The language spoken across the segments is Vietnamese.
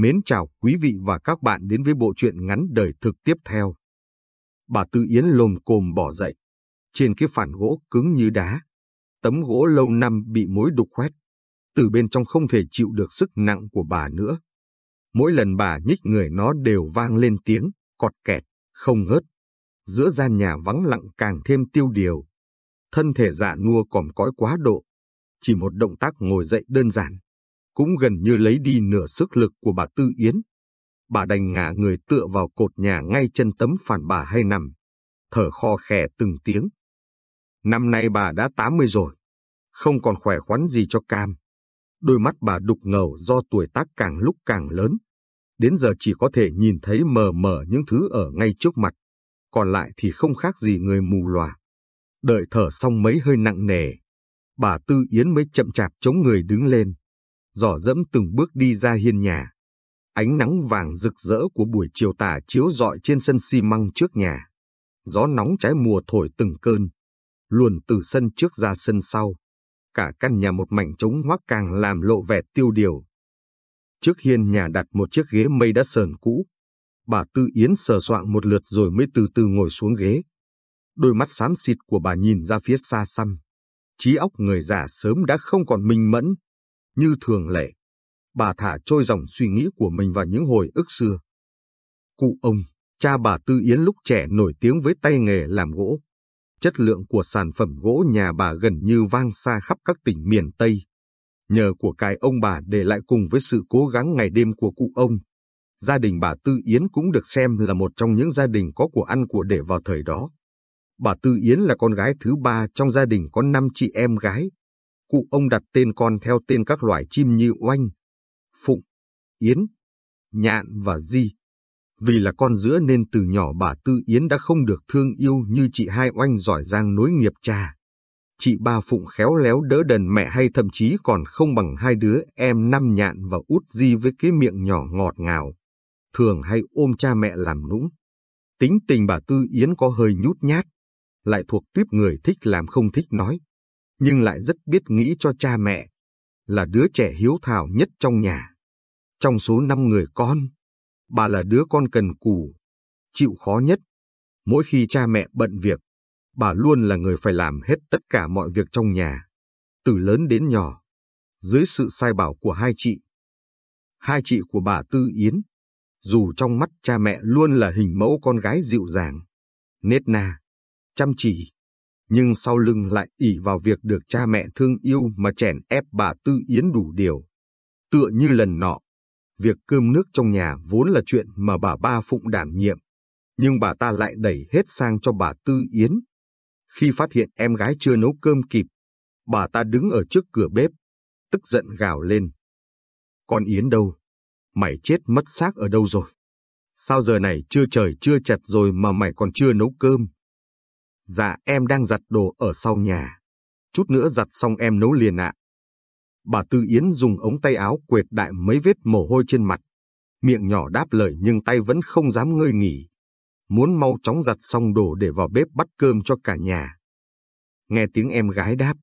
Mến chào quý vị và các bạn đến với bộ truyện ngắn đời thực tiếp theo. Bà Tư Yến lồm cồm bỏ dậy. Trên cái phản gỗ cứng như đá. Tấm gỗ lâu năm bị mối đục khoét. Từ bên trong không thể chịu được sức nặng của bà nữa. Mỗi lần bà nhích người nó đều vang lên tiếng, cọt kẹt, không ngớt. Giữa gian nhà vắng lặng càng thêm tiêu điều. Thân thể dạ nua còm cõi quá độ. Chỉ một động tác ngồi dậy đơn giản cũng gần như lấy đi nửa sức lực của bà Tư Yến. Bà đành ngả người tựa vào cột nhà ngay chân tấm phản bà hay nằm, thở kho khè từng tiếng. Năm nay bà đã 80 rồi, không còn khỏe khoắn gì cho cam. Đôi mắt bà đục ngầu do tuổi tác càng lúc càng lớn. Đến giờ chỉ có thể nhìn thấy mờ mờ những thứ ở ngay trước mặt, còn lại thì không khác gì người mù lòa. Đợi thở xong mấy hơi nặng nề, bà Tư Yến mới chậm chạp chống người đứng lên, dò dẫm từng bước đi ra hiên nhà. Ánh nắng vàng rực rỡ của buổi chiều tà chiếu rọi trên sân xi măng trước nhà. Gió nóng trái mùa thổi từng cơn, luồn từ sân trước ra sân sau. Cả căn nhà một mảnh trống hoác càng làm lộ vẻ tiêu điều. Trước hiên nhà đặt một chiếc ghế mây đã sờn cũ. Bà Tư Yến sờ soạng một lượt rồi mới từ từ ngồi xuống ghế. Đôi mắt xám xịt của bà nhìn ra phía xa xăm. Trí óc người già sớm đã không còn minh mẫn, như thường lệ, bà thả trôi dòng suy nghĩ của mình vào những hồi ức xưa. Cụ ông, cha bà Tư Yến lúc trẻ nổi tiếng với tay nghề làm gỗ. Chất lượng của sản phẩm gỗ nhà bà gần như vang xa khắp các tỉnh miền Tây. Nhờ của cải ông bà để lại cùng với sự cố gắng ngày đêm của cụ ông, gia đình bà Tư Yến cũng được xem là một trong những gia đình có của ăn của để vào thời đó. Bà Tư Yến là con gái thứ ba trong gia đình có năm chị em gái, cụ ông đặt tên con theo tên các loài chim như oanh, phụng, yến, nhạn và di. Vì là con giữa nên từ nhỏ bà Tư Yến đã không được thương yêu như chị hai oanh giỏi giang nối nghiệp cha. Chị ba Phụng khéo léo đỡ đần mẹ hay thậm chí còn không bằng hai đứa em năm nhạn và út di với cái miệng nhỏ ngọt ngào. Thường hay ôm cha mẹ làm nũng. Tính tình bà Tư Yến có hơi nhút nhát, lại thuộc tiếp người thích làm không thích nói nhưng lại rất biết nghĩ cho cha mẹ, là đứa trẻ hiếu thảo nhất trong nhà. Trong số năm người con, bà là đứa con cần cù, chịu khó nhất. Mỗi khi cha mẹ bận việc, bà luôn là người phải làm hết tất cả mọi việc trong nhà, từ lớn đến nhỏ, dưới sự sai bảo của hai chị. Hai chị của bà Tư Yến, dù trong mắt cha mẹ luôn là hình mẫu con gái dịu dàng, nết na, chăm chỉ, nhưng sau lưng lại ỉ vào việc được cha mẹ thương yêu mà chèn ép bà Tư Yến đủ điều. Tựa như lần nọ, việc cơm nước trong nhà vốn là chuyện mà bà ba Phụng đảm nhiệm, nhưng bà ta lại đẩy hết sang cho bà Tư Yến. Khi phát hiện em gái chưa nấu cơm kịp, bà ta đứng ở trước cửa bếp, tức giận gào lên. Con Yến đâu? Mày chết mất xác ở đâu rồi? Sao giờ này chưa trời chưa chặt rồi mà mày còn chưa nấu cơm? Dạ em đang giặt đồ ở sau nhà. Chút nữa giặt xong em nấu liền ạ. Bà Tư Yến dùng ống tay áo quệt đại mấy vết mồ hôi trên mặt. Miệng nhỏ đáp lời nhưng tay vẫn không dám ngơi nghỉ. Muốn mau chóng giặt xong đồ để vào bếp bắt cơm cho cả nhà. Nghe tiếng em gái đáp,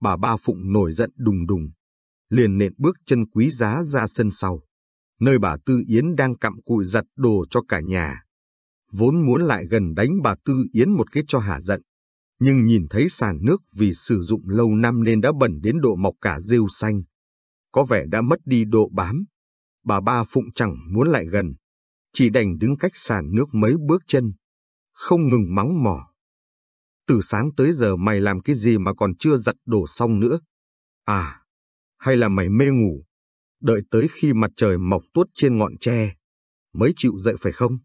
bà ba Phụng nổi giận đùng đùng. Liền nện bước chân quý giá ra sân sau. Nơi bà Tư Yến đang cặm cụi giặt đồ cho cả nhà vốn muốn lại gần đánh bà Tư Yến một cái cho hả giận. Nhưng nhìn thấy sàn nước vì sử dụng lâu năm nên đã bẩn đến độ mọc cả rêu xanh. Có vẻ đã mất đi độ bám. Bà ba Phụng chẳng muốn lại gần. Chỉ đành đứng cách sàn nước mấy bước chân. Không ngừng mắng mỏ. Từ sáng tới giờ mày làm cái gì mà còn chưa giặt đồ xong nữa? À, hay là mày mê ngủ? Đợi tới khi mặt trời mọc tuốt trên ngọn tre, mới chịu dậy phải không?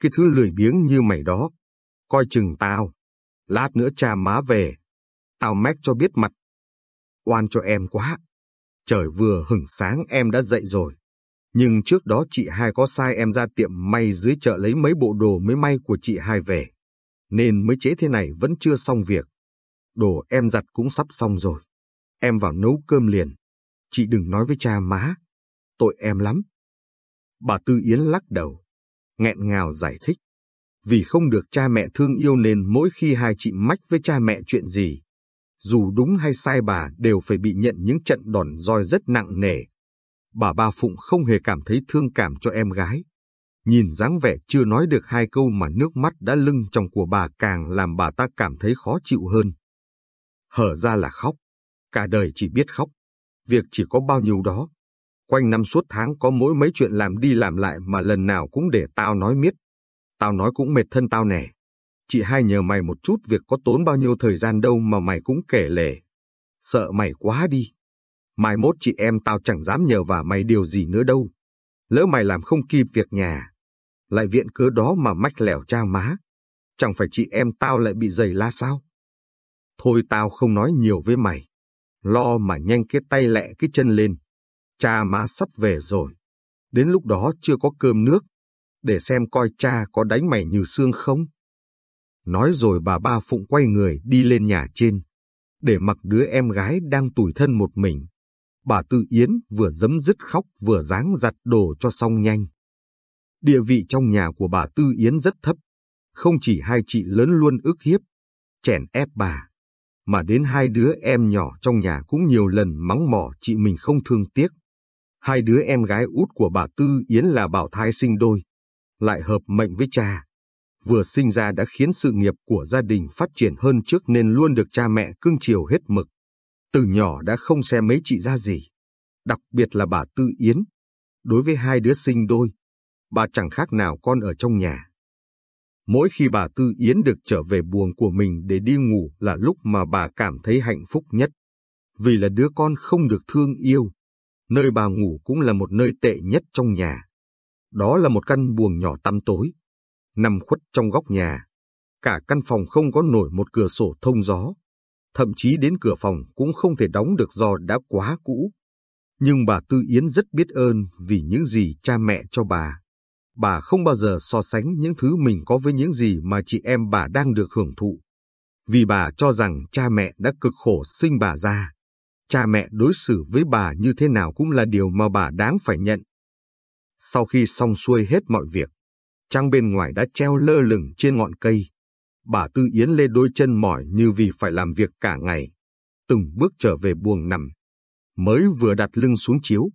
Cái thứ lười biếng như mày đó. Coi chừng tao, lát nữa cha má về, tao mách cho biết mặt. Oan cho em quá, trời vừa hửng sáng em đã dậy rồi. Nhưng trước đó chị hai có sai em ra tiệm may dưới chợ lấy mấy bộ đồ mới may của chị hai về. Nên mới chế thế này vẫn chưa xong việc. Đồ em giặt cũng sắp xong rồi. Em vào nấu cơm liền. Chị đừng nói với cha má. Tội em lắm. Bà Tư Yến lắc đầu nghẹn ngào giải thích. Vì không được cha mẹ thương yêu nên mỗi khi hai chị mách với cha mẹ chuyện gì, dù đúng hay sai bà đều phải bị nhận những trận đòn roi rất nặng nề. Bà Ba Phụng không hề cảm thấy thương cảm cho em gái. Nhìn dáng vẻ chưa nói được hai câu mà nước mắt đã lưng trong của bà càng làm bà ta cảm thấy khó chịu hơn. Hở ra là khóc. Cả đời chỉ biết khóc. Việc chỉ có bao nhiêu đó. Quanh năm suốt tháng có mỗi mấy chuyện làm đi làm lại mà lần nào cũng để tao nói miết. Tao nói cũng mệt thân tao nè. Chị hai nhờ mày một chút việc có tốn bao nhiêu thời gian đâu mà mày cũng kể lể. Sợ mày quá đi. Mai mốt chị em tao chẳng dám nhờ vả mày điều gì nữa đâu. Lỡ mày làm không kịp việc nhà. Lại viện cớ đó mà mách lẻo cha má. Chẳng phải chị em tao lại bị dày la sao? Thôi tao không nói nhiều với mày. Lo mà nhanh cái tay lẹ cái chân lên. Cha má sắp về rồi. Đến lúc đó chưa có cơm nước. Để xem coi cha có đánh mày như xương không? Nói rồi bà ba Phụng quay người đi lên nhà trên. Để mặc đứa em gái đang tủi thân một mình. Bà Tư Yến vừa dấm dứt khóc vừa dáng giặt đồ cho xong nhanh. Địa vị trong nhà của bà Tư Yến rất thấp. Không chỉ hai chị lớn luôn ức hiếp, chèn ép bà, mà đến hai đứa em nhỏ trong nhà cũng nhiều lần mắng mỏ chị mình không thương tiếc. Hai đứa em gái út của bà Tư Yến là bảo thai sinh đôi, lại hợp mệnh với cha. Vừa sinh ra đã khiến sự nghiệp của gia đình phát triển hơn trước nên luôn được cha mẹ cưng chiều hết mực. Từ nhỏ đã không xem mấy chị ra gì. Đặc biệt là bà Tư Yến. Đối với hai đứa sinh đôi, bà chẳng khác nào con ở trong nhà. Mỗi khi bà Tư Yến được trở về buồng của mình để đi ngủ là lúc mà bà cảm thấy hạnh phúc nhất. Vì là đứa con không được thương yêu, nơi bà ngủ cũng là một nơi tệ nhất trong nhà. Đó là một căn buồng nhỏ tăm tối, nằm khuất trong góc nhà. Cả căn phòng không có nổi một cửa sổ thông gió. Thậm chí đến cửa phòng cũng không thể đóng được do đã quá cũ. Nhưng bà Tư Yến rất biết ơn vì những gì cha mẹ cho bà bà không bao giờ so sánh những thứ mình có với những gì mà chị em bà đang được hưởng thụ. Vì bà cho rằng cha mẹ đã cực khổ sinh bà ra. Cha mẹ đối xử với bà như thế nào cũng là điều mà bà đáng phải nhận. Sau khi xong xuôi hết mọi việc, trăng bên ngoài đã treo lơ lửng trên ngọn cây. Bà Tư Yến lê đôi chân mỏi như vì phải làm việc cả ngày. Từng bước trở về buồng nằm. Mới vừa đặt lưng xuống chiếu,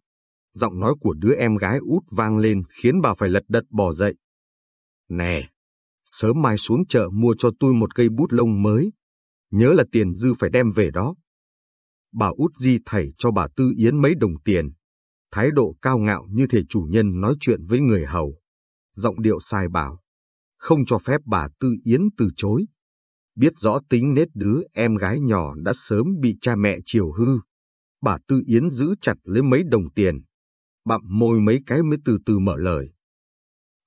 giọng nói của đứa em gái út vang lên khiến bà phải lật đật bò dậy. Nè, sớm mai xuống chợ mua cho tôi một cây bút lông mới. Nhớ là tiền dư phải đem về đó. Bà út di thảy cho bà Tư Yến mấy đồng tiền. Thái độ cao ngạo như thể chủ nhân nói chuyện với người hầu. Giọng điệu sai bảo. Không cho phép bà Tư Yến từ chối. Biết rõ tính nết đứa em gái nhỏ đã sớm bị cha mẹ chiều hư. Bà Tư Yến giữ chặt lấy mấy đồng tiền bặm môi mấy cái mới từ từ mở lời.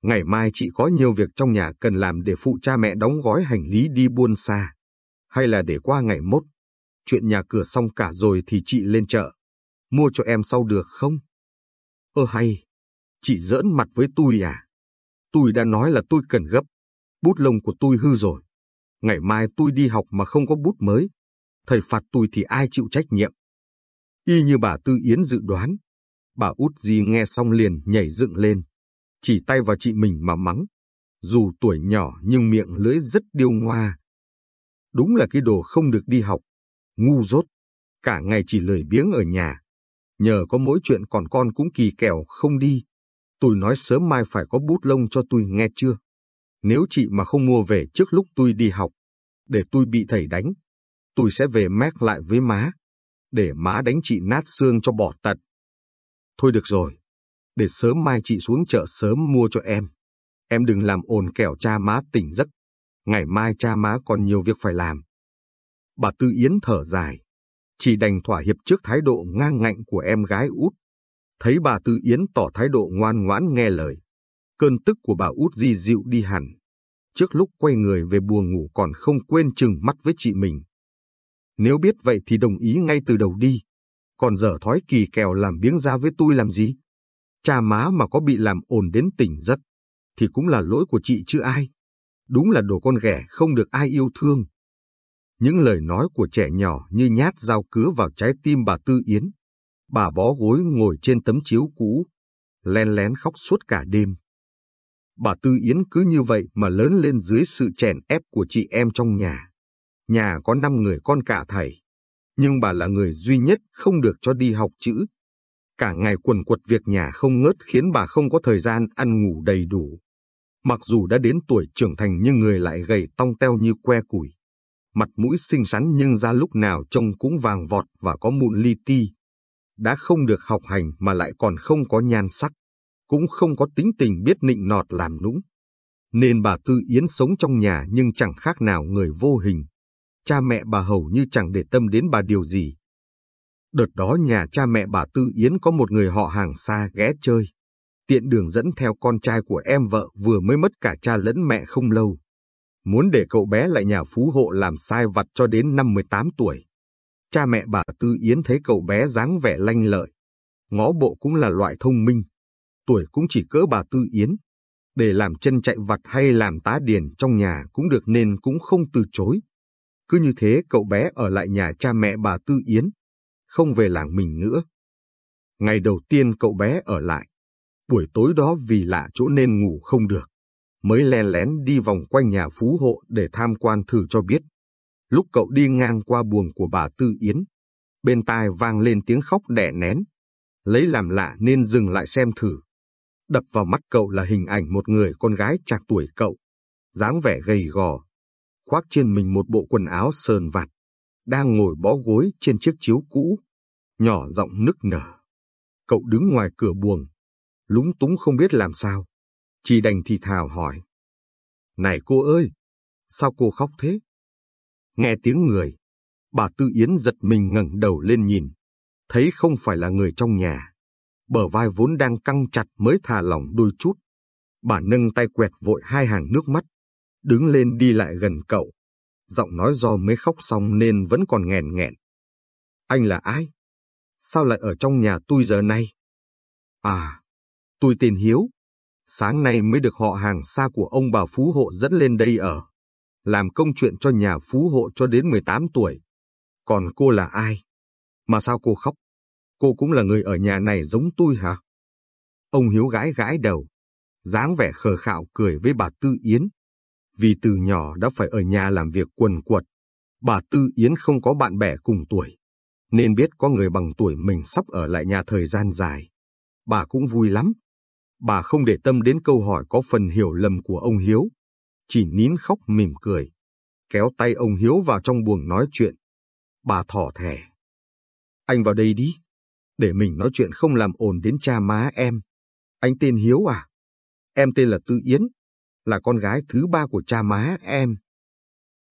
Ngày mai chị có nhiều việc trong nhà cần làm để phụ cha mẹ đóng gói hành lý đi buôn xa. Hay là để qua ngày mốt, chuyện nhà cửa xong cả rồi thì chị lên chợ. Mua cho em sau được không? Ơ hay, chị giỡn mặt với tôi à? Tôi đã nói là tôi cần gấp. Bút lông của tôi hư rồi. Ngày mai tôi đi học mà không có bút mới. Thầy phạt tôi thì ai chịu trách nhiệm? Y như bà Tư Yến dự đoán, Bà út gì nghe xong liền nhảy dựng lên, chỉ tay vào chị mình mà mắng. Dù tuổi nhỏ nhưng miệng lưỡi rất điêu ngoa. Đúng là cái đồ không được đi học, ngu dốt, cả ngày chỉ lười biếng ở nhà. Nhờ có mỗi chuyện còn con cũng kỳ kèo không đi. Tôi nói sớm mai phải có bút lông cho tôi nghe chưa? Nếu chị mà không mua về trước lúc tôi đi học, để tôi bị thầy đánh, tôi sẽ về mét lại với má, để má đánh chị nát xương cho bỏ tật. Thôi được rồi, để sớm mai chị xuống chợ sớm mua cho em. Em đừng làm ồn kẻo cha má tỉnh giấc. Ngày mai cha má còn nhiều việc phải làm. Bà Tư Yến thở dài, chỉ đành thỏa hiệp trước thái độ ngang ngạnh của em gái út. Thấy bà Tư Yến tỏ thái độ ngoan ngoãn nghe lời. Cơn tức của bà út di dịu đi hẳn. Trước lúc quay người về buồng ngủ còn không quên chừng mắt với chị mình. Nếu biết vậy thì đồng ý ngay từ đầu đi còn dở thói kỳ kèo làm biếng ra với tôi làm gì? Cha má mà có bị làm ồn đến tỉnh giấc, thì cũng là lỗi của chị chứ ai. Đúng là đồ con ghẻ không được ai yêu thương. Những lời nói của trẻ nhỏ như nhát dao cứa vào trái tim bà Tư Yến. Bà bó gối ngồi trên tấm chiếu cũ, len lén khóc suốt cả đêm. Bà Tư Yến cứ như vậy mà lớn lên dưới sự chèn ép của chị em trong nhà. Nhà có năm người con cả thầy nhưng bà là người duy nhất không được cho đi học chữ. Cả ngày quần quật việc nhà không ngớt khiến bà không có thời gian ăn ngủ đầy đủ. Mặc dù đã đến tuổi trưởng thành nhưng người lại gầy tong teo như que củi. Mặt mũi xinh xắn nhưng ra lúc nào trông cũng vàng vọt và có mụn li ti. Đã không được học hành mà lại còn không có nhan sắc, cũng không có tính tình biết nịnh nọt làm nũng. Nên bà Tư Yến sống trong nhà nhưng chẳng khác nào người vô hình. Cha mẹ bà hầu như chẳng để tâm đến bà điều gì. Đợt đó nhà cha mẹ bà Tư Yến có một người họ hàng xa ghé chơi. Tiện đường dẫn theo con trai của em vợ vừa mới mất cả cha lẫn mẹ không lâu. Muốn để cậu bé lại nhà phú hộ làm sai vặt cho đến năm 18 tuổi. Cha mẹ bà Tư Yến thấy cậu bé dáng vẻ lanh lợi. Ngó bộ cũng là loại thông minh. Tuổi cũng chỉ cỡ bà Tư Yến. Để làm chân chạy vặt hay làm tá điền trong nhà cũng được nên cũng không từ chối. Cứ như thế cậu bé ở lại nhà cha mẹ bà Tư Yến không về làng mình nữa. Ngày đầu tiên cậu bé ở lại, buổi tối đó vì lạ chỗ nên ngủ không được, mới len lén đi vòng quanh nhà phú hộ để tham quan thử cho biết. Lúc cậu đi ngang qua buồng của bà Tư Yến, bên tai vang lên tiếng khóc đẻ nén. Lấy làm lạ nên dừng lại xem thử. Đập vào mắt cậu là hình ảnh một người con gái chạc tuổi cậu, dáng vẻ gầy gò, khoác trên mình một bộ quần áo sờn vạt, đang ngồi bó gối trên chiếc chiếu cũ, nhỏ giọng nức nở. Cậu đứng ngoài cửa buồng, lúng túng không biết làm sao. Chỉ đành thì thào hỏi. Này cô ơi, sao cô khóc thế? Nghe tiếng người, bà Tư Yến giật mình ngẩng đầu lên nhìn, thấy không phải là người trong nhà. Bờ vai vốn đang căng chặt mới thả lỏng đôi chút. Bà nâng tay quẹt vội hai hàng nước mắt, đứng lên đi lại gần cậu. Giọng nói do mới khóc xong nên vẫn còn nghẹn nghẹn. Anh là ai? sao lại ở trong nhà tôi giờ này? À, tôi tên Hiếu. Sáng nay mới được họ hàng xa của ông bà Phú Hộ dẫn lên đây ở. Làm công chuyện cho nhà Phú Hộ cho đến 18 tuổi. Còn cô là ai? Mà sao cô khóc? Cô cũng là người ở nhà này giống tôi hả? Ông Hiếu gãi gãi đầu, dáng vẻ khờ khạo cười với bà Tư Yến. Vì từ nhỏ đã phải ở nhà làm việc quần quật, bà Tư Yến không có bạn bè cùng tuổi nên biết có người bằng tuổi mình sắp ở lại nhà thời gian dài. Bà cũng vui lắm. Bà không để tâm đến câu hỏi có phần hiểu lầm của ông Hiếu. Chỉ nín khóc mỉm cười. Kéo tay ông Hiếu vào trong buồng nói chuyện. Bà thỏ thẻ. Anh vào đây đi. Để mình nói chuyện không làm ồn đến cha má em. Anh tên Hiếu à? Em tên là Tư Yến. Là con gái thứ ba của cha má em.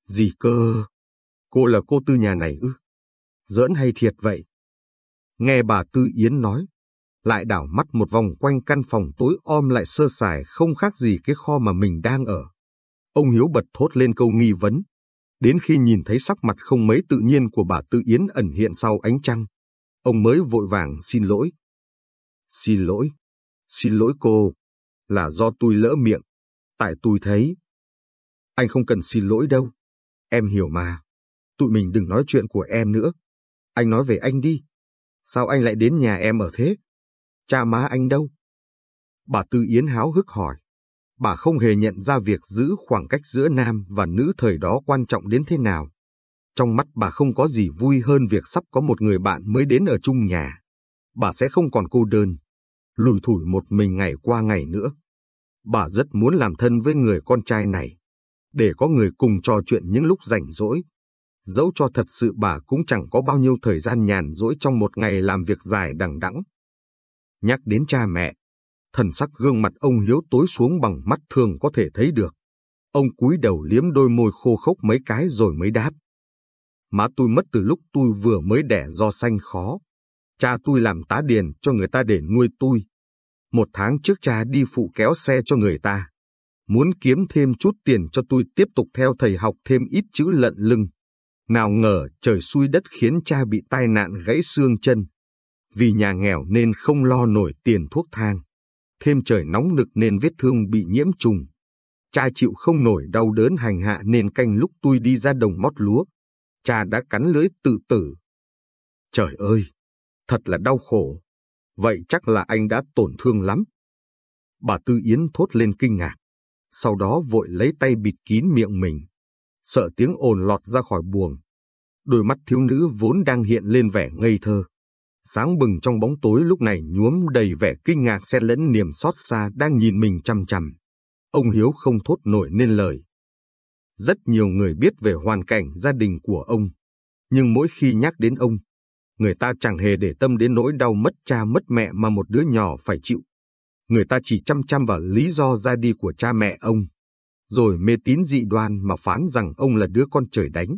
Gì cơ? Cô là cô Tư nhà này ư? giỡn hay thiệt vậy? Nghe bà Tư Yến nói, lại đảo mắt một vòng quanh căn phòng tối om lại sơ sài không khác gì cái kho mà mình đang ở. Ông Hiếu bật thốt lên câu nghi vấn. Đến khi nhìn thấy sắc mặt không mấy tự nhiên của bà Tư Yến ẩn hiện sau ánh trăng, ông mới vội vàng xin lỗi. Xin lỗi, xin lỗi cô, là do tôi lỡ miệng, tại tôi thấy. Anh không cần xin lỗi đâu, em hiểu mà, tụi mình đừng nói chuyện của em nữa. Anh nói về anh đi. Sao anh lại đến nhà em ở thế? Cha má anh đâu? Bà Tư Yến háo hức hỏi. Bà không hề nhận ra việc giữ khoảng cách giữa nam và nữ thời đó quan trọng đến thế nào. Trong mắt bà không có gì vui hơn việc sắp có một người bạn mới đến ở chung nhà. Bà sẽ không còn cô đơn, lùi thủi một mình ngày qua ngày nữa. Bà rất muốn làm thân với người con trai này, để có người cùng trò chuyện những lúc rảnh rỗi, dẫu cho thật sự bà cũng chẳng có bao nhiêu thời gian nhàn rỗi trong một ngày làm việc dài đằng đẵng. Nhắc đến cha mẹ, thần sắc gương mặt ông Hiếu tối xuống bằng mắt thường có thể thấy được. Ông cúi đầu liếm đôi môi khô khốc mấy cái rồi mới đáp. Má tôi mất từ lúc tôi vừa mới đẻ do sanh khó. Cha tôi làm tá điền cho người ta để nuôi tôi. Một tháng trước cha đi phụ kéo xe cho người ta. Muốn kiếm thêm chút tiền cho tôi tiếp tục theo thầy học thêm ít chữ lận lưng. Nào ngờ trời xui đất khiến cha bị tai nạn gãy xương chân. Vì nhà nghèo nên không lo nổi tiền thuốc thang. Thêm trời nóng nực nên vết thương bị nhiễm trùng. Cha chịu không nổi đau đớn hành hạ nên canh lúc tôi đi ra đồng mót lúa. Cha đã cắn lưới tự tử. Trời ơi, thật là đau khổ. Vậy chắc là anh đã tổn thương lắm. Bà Tư Yến thốt lên kinh ngạc. Sau đó vội lấy tay bịt kín miệng mình sợ tiếng ồn lọt ra khỏi buồng. Đôi mắt thiếu nữ vốn đang hiện lên vẻ ngây thơ. Sáng bừng trong bóng tối lúc này nhuốm đầy vẻ kinh ngạc xen lẫn niềm xót xa đang nhìn mình chằm chằm. Ông Hiếu không thốt nổi nên lời. Rất nhiều người biết về hoàn cảnh gia đình của ông, nhưng mỗi khi nhắc đến ông, người ta chẳng hề để tâm đến nỗi đau mất cha mất mẹ mà một đứa nhỏ phải chịu. Người ta chỉ chăm chăm vào lý do ra đi của cha mẹ ông, rồi mê tín dị đoan mà phán rằng ông là đứa con trời đánh.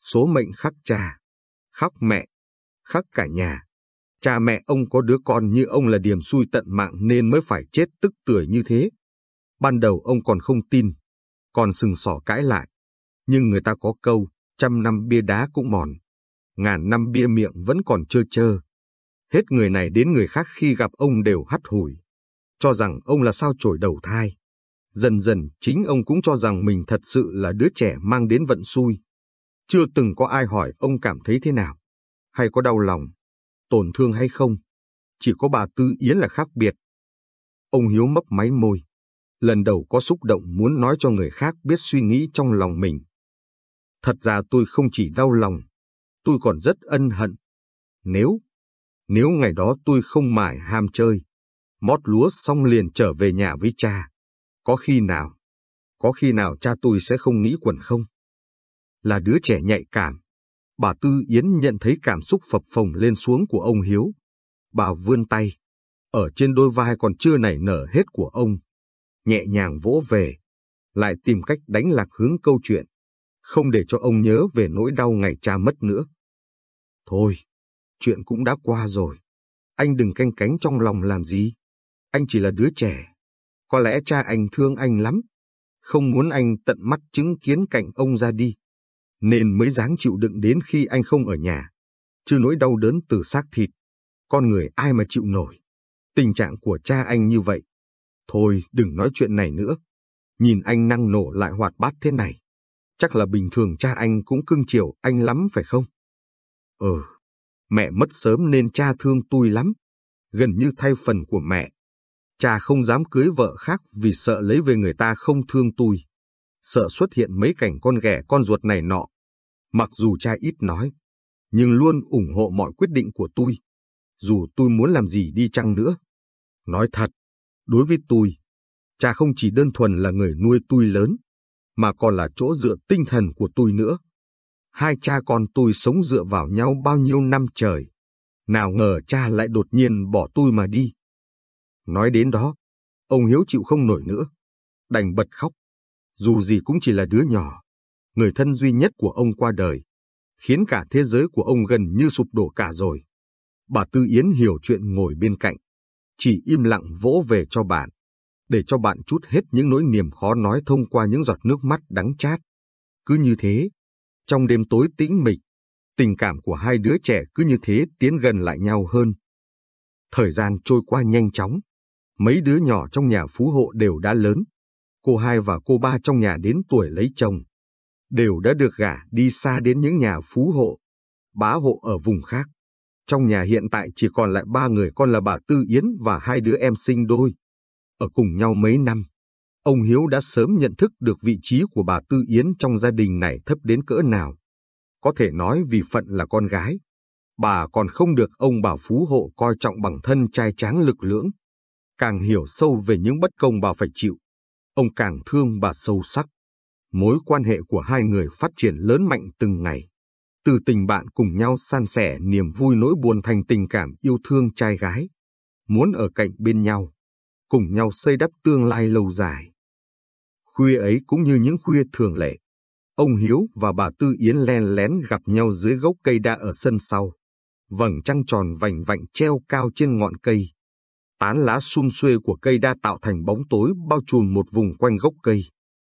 Số mệnh khắc cha, khắc mẹ, khắc cả nhà. Cha mẹ ông có đứa con như ông là điểm xui tận mạng nên mới phải chết tức tuổi như thế. Ban đầu ông còn không tin, còn sừng sỏ cãi lại. Nhưng người ta có câu, trăm năm bia đá cũng mòn, ngàn năm bia miệng vẫn còn trơ trơ. Hết người này đến người khác khi gặp ông đều hắt hủi, cho rằng ông là sao chổi đầu thai. Dần dần chính ông cũng cho rằng mình thật sự là đứa trẻ mang đến vận xui. Chưa từng có ai hỏi ông cảm thấy thế nào, hay có đau lòng, tổn thương hay không. Chỉ có bà Tư Yến là khác biệt. Ông Hiếu mấp máy môi. Lần đầu có xúc động muốn nói cho người khác biết suy nghĩ trong lòng mình. Thật ra tôi không chỉ đau lòng, tôi còn rất ân hận. Nếu, nếu ngày đó tôi không mải ham chơi, mót lúa xong liền trở về nhà với cha, có khi nào, có khi nào cha tôi sẽ không nghĩ quẩn không? Là đứa trẻ nhạy cảm, bà Tư Yến nhận thấy cảm xúc phập phồng lên xuống của ông Hiếu. Bà vươn tay, ở trên đôi vai còn chưa nảy nở hết của ông, nhẹ nhàng vỗ về, lại tìm cách đánh lạc hướng câu chuyện, không để cho ông nhớ về nỗi đau ngày cha mất nữa. Thôi, chuyện cũng đã qua rồi, anh đừng canh cánh trong lòng làm gì, anh chỉ là đứa trẻ, có lẽ cha anh thương anh lắm, không muốn anh tận mắt chứng kiến cảnh ông ra đi, nên mới dáng chịu đựng đến khi anh không ở nhà, chứ nỗi đau đớn từ xác thịt, con người ai mà chịu nổi. Tình trạng của cha anh như vậy, thôi đừng nói chuyện này nữa, nhìn anh năng nổ lại hoạt bát thế này, chắc là bình thường cha anh cũng cưng chiều anh lắm phải không? Ừ, mẹ mất sớm nên cha thương tôi lắm, gần như thay phần của mẹ. Cha không dám cưới vợ khác vì sợ lấy về người ta không thương tôi. Sợ xuất hiện mấy cảnh con ghẻ con ruột này nọ. Mặc dù cha ít nói, nhưng luôn ủng hộ mọi quyết định của tôi. Dù tôi muốn làm gì đi chăng nữa. Nói thật, đối với tôi, cha không chỉ đơn thuần là người nuôi tôi lớn, mà còn là chỗ dựa tinh thần của tôi nữa. Hai cha con tôi sống dựa vào nhau bao nhiêu năm trời. Nào ngờ cha lại đột nhiên bỏ tôi mà đi. Nói đến đó, ông Hiếu chịu không nổi nữa. Đành bật khóc. Dù gì cũng chỉ là đứa nhỏ. Người thân duy nhất của ông qua đời. Khiến cả thế giới của ông gần như sụp đổ cả rồi. Bà Tư Yến hiểu chuyện ngồi bên cạnh. Chỉ im lặng vỗ về cho bạn. Để cho bạn chút hết những nỗi niềm khó nói thông qua những giọt nước mắt đắng chát. Cứ như thế, trong đêm tối tĩnh mịch, tình cảm của hai đứa trẻ cứ như thế tiến gần lại nhau hơn. Thời gian trôi qua nhanh chóng. Mấy đứa nhỏ trong nhà phú hộ đều đã lớn. Cô hai và cô ba trong nhà đến tuổi lấy chồng. Đều đã được gả đi xa đến những nhà phú hộ, bá hộ ở vùng khác. Trong nhà hiện tại chỉ còn lại ba người con là bà Tư Yến và hai đứa em sinh đôi. Ở cùng nhau mấy năm, ông Hiếu đã sớm nhận thức được vị trí của bà Tư Yến trong gia đình này thấp đến cỡ nào. Có thể nói vì phận là con gái, bà còn không được ông bà phú hộ coi trọng bằng thân trai tráng lực lưỡng. Càng hiểu sâu về những bất công bà phải chịu, ông càng thương bà sâu sắc. Mối quan hệ của hai người phát triển lớn mạnh từng ngày. Từ tình bạn cùng nhau san sẻ niềm vui nỗi buồn thành tình cảm yêu thương trai gái. Muốn ở cạnh bên nhau, cùng nhau xây đắp tương lai lâu dài. Khuya ấy cũng như những khuya thường lệ. Ông Hiếu và bà Tư Yến len lén gặp nhau dưới gốc cây đa ở sân sau. Vầng trăng tròn vành vạnh treo cao trên ngọn cây. Tán lá xum xuê của cây đa tạo thành bóng tối bao trùm một vùng quanh gốc cây.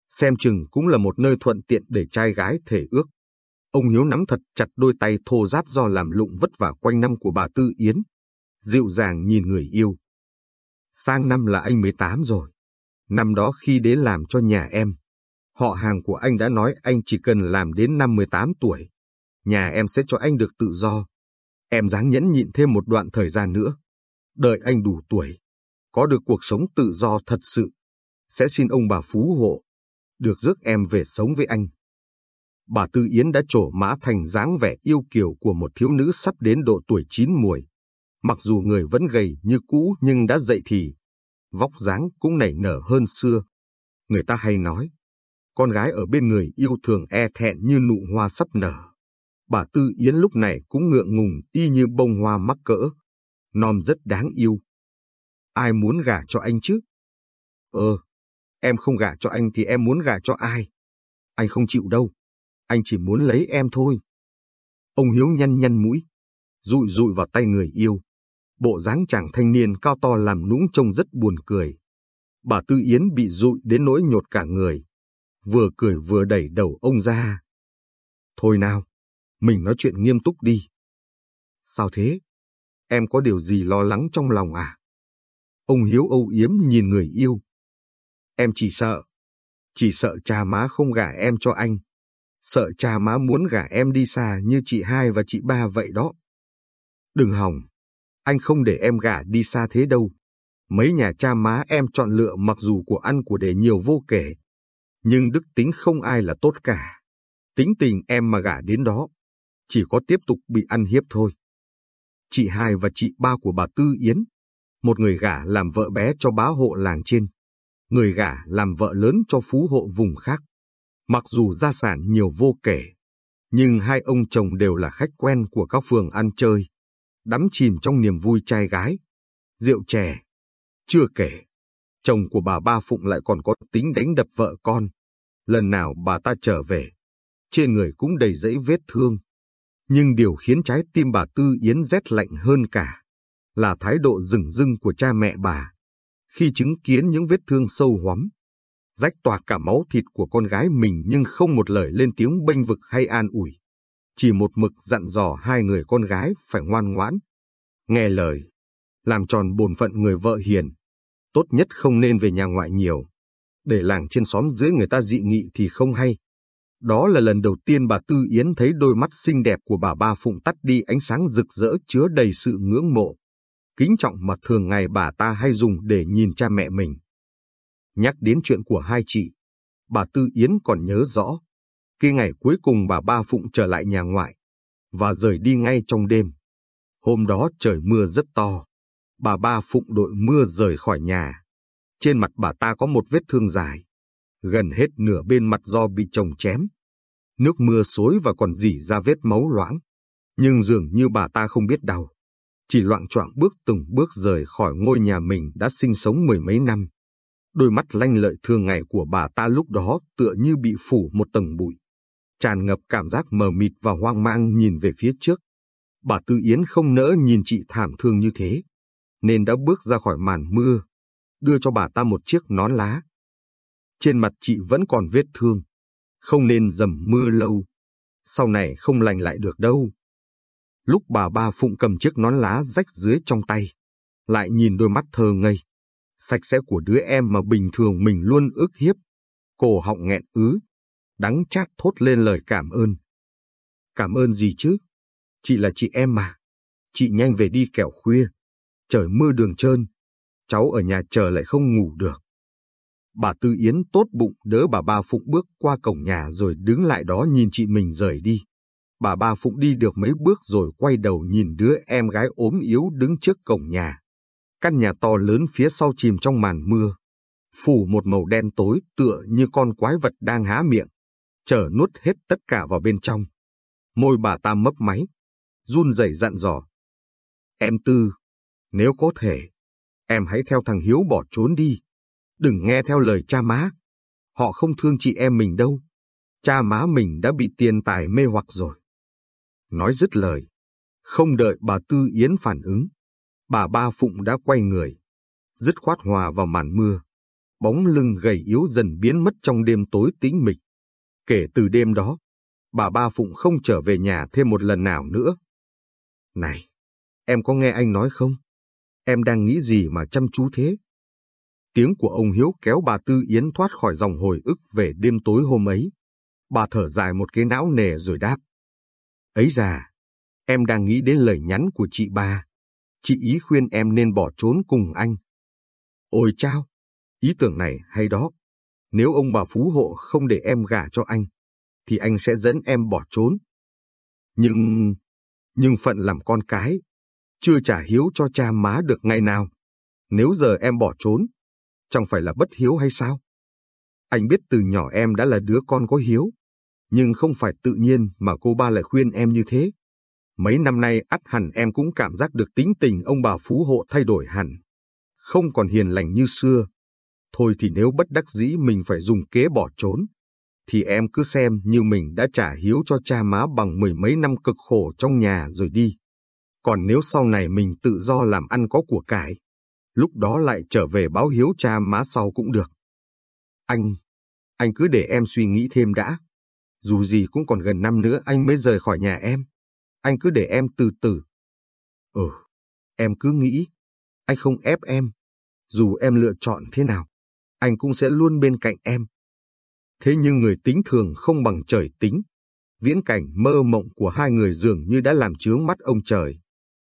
Xem chừng cũng là một nơi thuận tiện để trai gái thể ước. Ông Hiếu nắm thật chặt đôi tay thô giáp do làm lụng vất vả quanh năm của bà Tư Yến. Dịu dàng nhìn người yêu. Sang năm là anh 18 rồi. Năm đó khi đến làm cho nhà em, họ hàng của anh đã nói anh chỉ cần làm đến năm 18 tuổi. Nhà em sẽ cho anh được tự do. Em dáng nhẫn nhịn thêm một đoạn thời gian nữa. Đợi anh đủ tuổi, có được cuộc sống tự do thật sự. Sẽ xin ông bà phú hộ, được rước em về sống với anh. Bà Tư Yến đã trổ mã thành dáng vẻ yêu kiều của một thiếu nữ sắp đến độ tuổi chín muồi. Mặc dù người vẫn gầy như cũ nhưng đã dậy thì, vóc dáng cũng nảy nở hơn xưa. Người ta hay nói, con gái ở bên người yêu thường e thẹn như nụ hoa sắp nở. Bà Tư Yến lúc này cũng ngượng ngùng y như bông hoa mắc cỡ. Nom rất đáng yêu. Ai muốn gả cho anh chứ? Ờ, em không gả cho anh thì em muốn gả cho ai? Anh không chịu đâu. Anh chỉ muốn lấy em thôi. Ông Hiếu nhăn nhăn mũi, rụi rụi vào tay người yêu. Bộ dáng chàng thanh niên cao to làm nũng trông rất buồn cười. Bà Tư Yến bị rụi đến nỗi nhột cả người. Vừa cười vừa đẩy đầu ông ra. Thôi nào, mình nói chuyện nghiêm túc đi. Sao thế? Em có điều gì lo lắng trong lòng à? Ông Hiếu âu yếm nhìn người yêu. Em chỉ sợ. Chỉ sợ cha má không gả em cho anh. Sợ cha má muốn gả em đi xa như chị hai và chị ba vậy đó. Đừng hỏng. Anh không để em gả đi xa thế đâu. Mấy nhà cha má em chọn lựa mặc dù của ăn của để nhiều vô kể. Nhưng đức tính không ai là tốt cả. Tính tình em mà gả đến đó, chỉ có tiếp tục bị ăn hiếp thôi. Chị hai và chị ba của bà Tư Yến, một người gả làm vợ bé cho bá hộ làng trên, người gả làm vợ lớn cho phú hộ vùng khác. Mặc dù gia sản nhiều vô kể, nhưng hai ông chồng đều là khách quen của các phường ăn chơi, đắm chìm trong niềm vui trai gái, rượu chè. Chưa kể, chồng của bà Ba Phụng lại còn có tính đánh đập vợ con. Lần nào bà ta trở về, trên người cũng đầy dẫy vết thương. Nhưng điều khiến trái tim bà Tư Yến rét lạnh hơn cả là thái độ rừng rưng của cha mẹ bà khi chứng kiến những vết thương sâu hoắm, rách toạc cả máu thịt của con gái mình nhưng không một lời lên tiếng bênh vực hay an ủi. Chỉ một mực dặn dò hai người con gái phải ngoan ngoãn, nghe lời, làm tròn bổn phận người vợ hiền. Tốt nhất không nên về nhà ngoại nhiều, để làng trên xóm dưới người ta dị nghị thì không hay. Đó là lần đầu tiên bà Tư Yến thấy đôi mắt xinh đẹp của bà Ba Phụng tắt đi ánh sáng rực rỡ chứa đầy sự ngưỡng mộ, kính trọng mà thường ngày bà ta hay dùng để nhìn cha mẹ mình. Nhắc đến chuyện của hai chị, bà Tư Yến còn nhớ rõ, khi ngày cuối cùng bà Ba Phụng trở lại nhà ngoại, và rời đi ngay trong đêm. Hôm đó trời mưa rất to, bà Ba Phụng đội mưa rời khỏi nhà. Trên mặt bà ta có một vết thương dài, gần hết nửa bên mặt do bị chồng chém. Nước mưa xối và còn dỉ ra vết máu loãng, nhưng dường như bà ta không biết đau chỉ loạn choạng bước từng bước rời khỏi ngôi nhà mình đã sinh sống mười mấy năm. Đôi mắt lanh lợi thường ngày của bà ta lúc đó tựa như bị phủ một tầng bụi, tràn ngập cảm giác mờ mịt và hoang mang nhìn về phía trước. Bà Tư Yến không nỡ nhìn chị thảm thương như thế, nên đã bước ra khỏi màn mưa, đưa cho bà ta một chiếc nón lá. Trên mặt chị vẫn còn vết thương, không nên dầm mưa lâu, sau này không lành lại được đâu. Lúc bà ba Phụng cầm chiếc nón lá rách dưới trong tay, lại nhìn đôi mắt thơ ngây, sạch sẽ của đứa em mà bình thường mình luôn ước hiếp. Cổ họng nghẹn ứ, đắng chát thốt lên lời cảm ơn. Cảm ơn gì chứ? Chị là chị em mà. Chị nhanh về đi kẻo khuya. Trời mưa đường trơn. Cháu ở nhà chờ lại không ngủ được. Bà Tư Yến tốt bụng đỡ bà ba Phụng bước qua cổng nhà rồi đứng lại đó nhìn chị mình rời đi. Bà ba Phụng đi được mấy bước rồi quay đầu nhìn đứa em gái ốm yếu đứng trước cổng nhà. Căn nhà to lớn phía sau chìm trong màn mưa, phủ một màu đen tối tựa như con quái vật đang há miệng, chờ nuốt hết tất cả vào bên trong. Môi bà ta mấp máy, run rẩy dặn dò. Em Tư, nếu có thể, em hãy theo thằng Hiếu bỏ trốn đi. Đừng nghe theo lời cha má. Họ không thương chị em mình đâu. Cha má mình đã bị tiền tài mê hoặc rồi. Nói dứt lời, không đợi bà Tư Yến phản ứng, bà Ba Phụng đã quay người, dứt khoát hòa vào màn mưa. Bóng lưng gầy yếu dần biến mất trong đêm tối tĩnh mịch. Kể từ đêm đó, bà Ba Phụng không trở về nhà thêm một lần nào nữa. Này, em có nghe anh nói không? Em đang nghĩ gì mà chăm chú thế? Tiếng của ông Hiếu kéo bà Tư Yến thoát khỏi dòng hồi ức về đêm tối hôm ấy. Bà thở dài một cái não nề rồi đáp. Ấy già, em đang nghĩ đến lời nhắn của chị ba. Chị ý khuyên em nên bỏ trốn cùng anh. Ôi chao, ý tưởng này hay đó. Nếu ông bà phú hộ không để em gả cho anh, thì anh sẽ dẫn em bỏ trốn. Nhưng, nhưng phận làm con cái, chưa trả hiếu cho cha má được ngày nào. Nếu giờ em bỏ trốn, chẳng phải là bất hiếu hay sao? Anh biết từ nhỏ em đã là đứa con có hiếu, nhưng không phải tự nhiên mà cô ba lại khuyên em như thế. Mấy năm nay ắt hẳn em cũng cảm giác được tính tình ông bà phú hộ thay đổi hẳn. Không còn hiền lành như xưa. Thôi thì nếu bất đắc dĩ mình phải dùng kế bỏ trốn, thì em cứ xem như mình đã trả hiếu cho cha má bằng mười mấy năm cực khổ trong nhà rồi đi. Còn nếu sau này mình tự do làm ăn có của cải, lúc đó lại trở về báo hiếu cha má sau cũng được. Anh, anh cứ để em suy nghĩ thêm đã. Dù gì cũng còn gần năm nữa anh mới rời khỏi nhà em. Anh cứ để em từ từ. Ừ, em cứ nghĩ. Anh không ép em. Dù em lựa chọn thế nào, anh cũng sẽ luôn bên cạnh em. Thế nhưng người tính thường không bằng trời tính. Viễn cảnh mơ mộng của hai người dường như đã làm chướng mắt ông trời.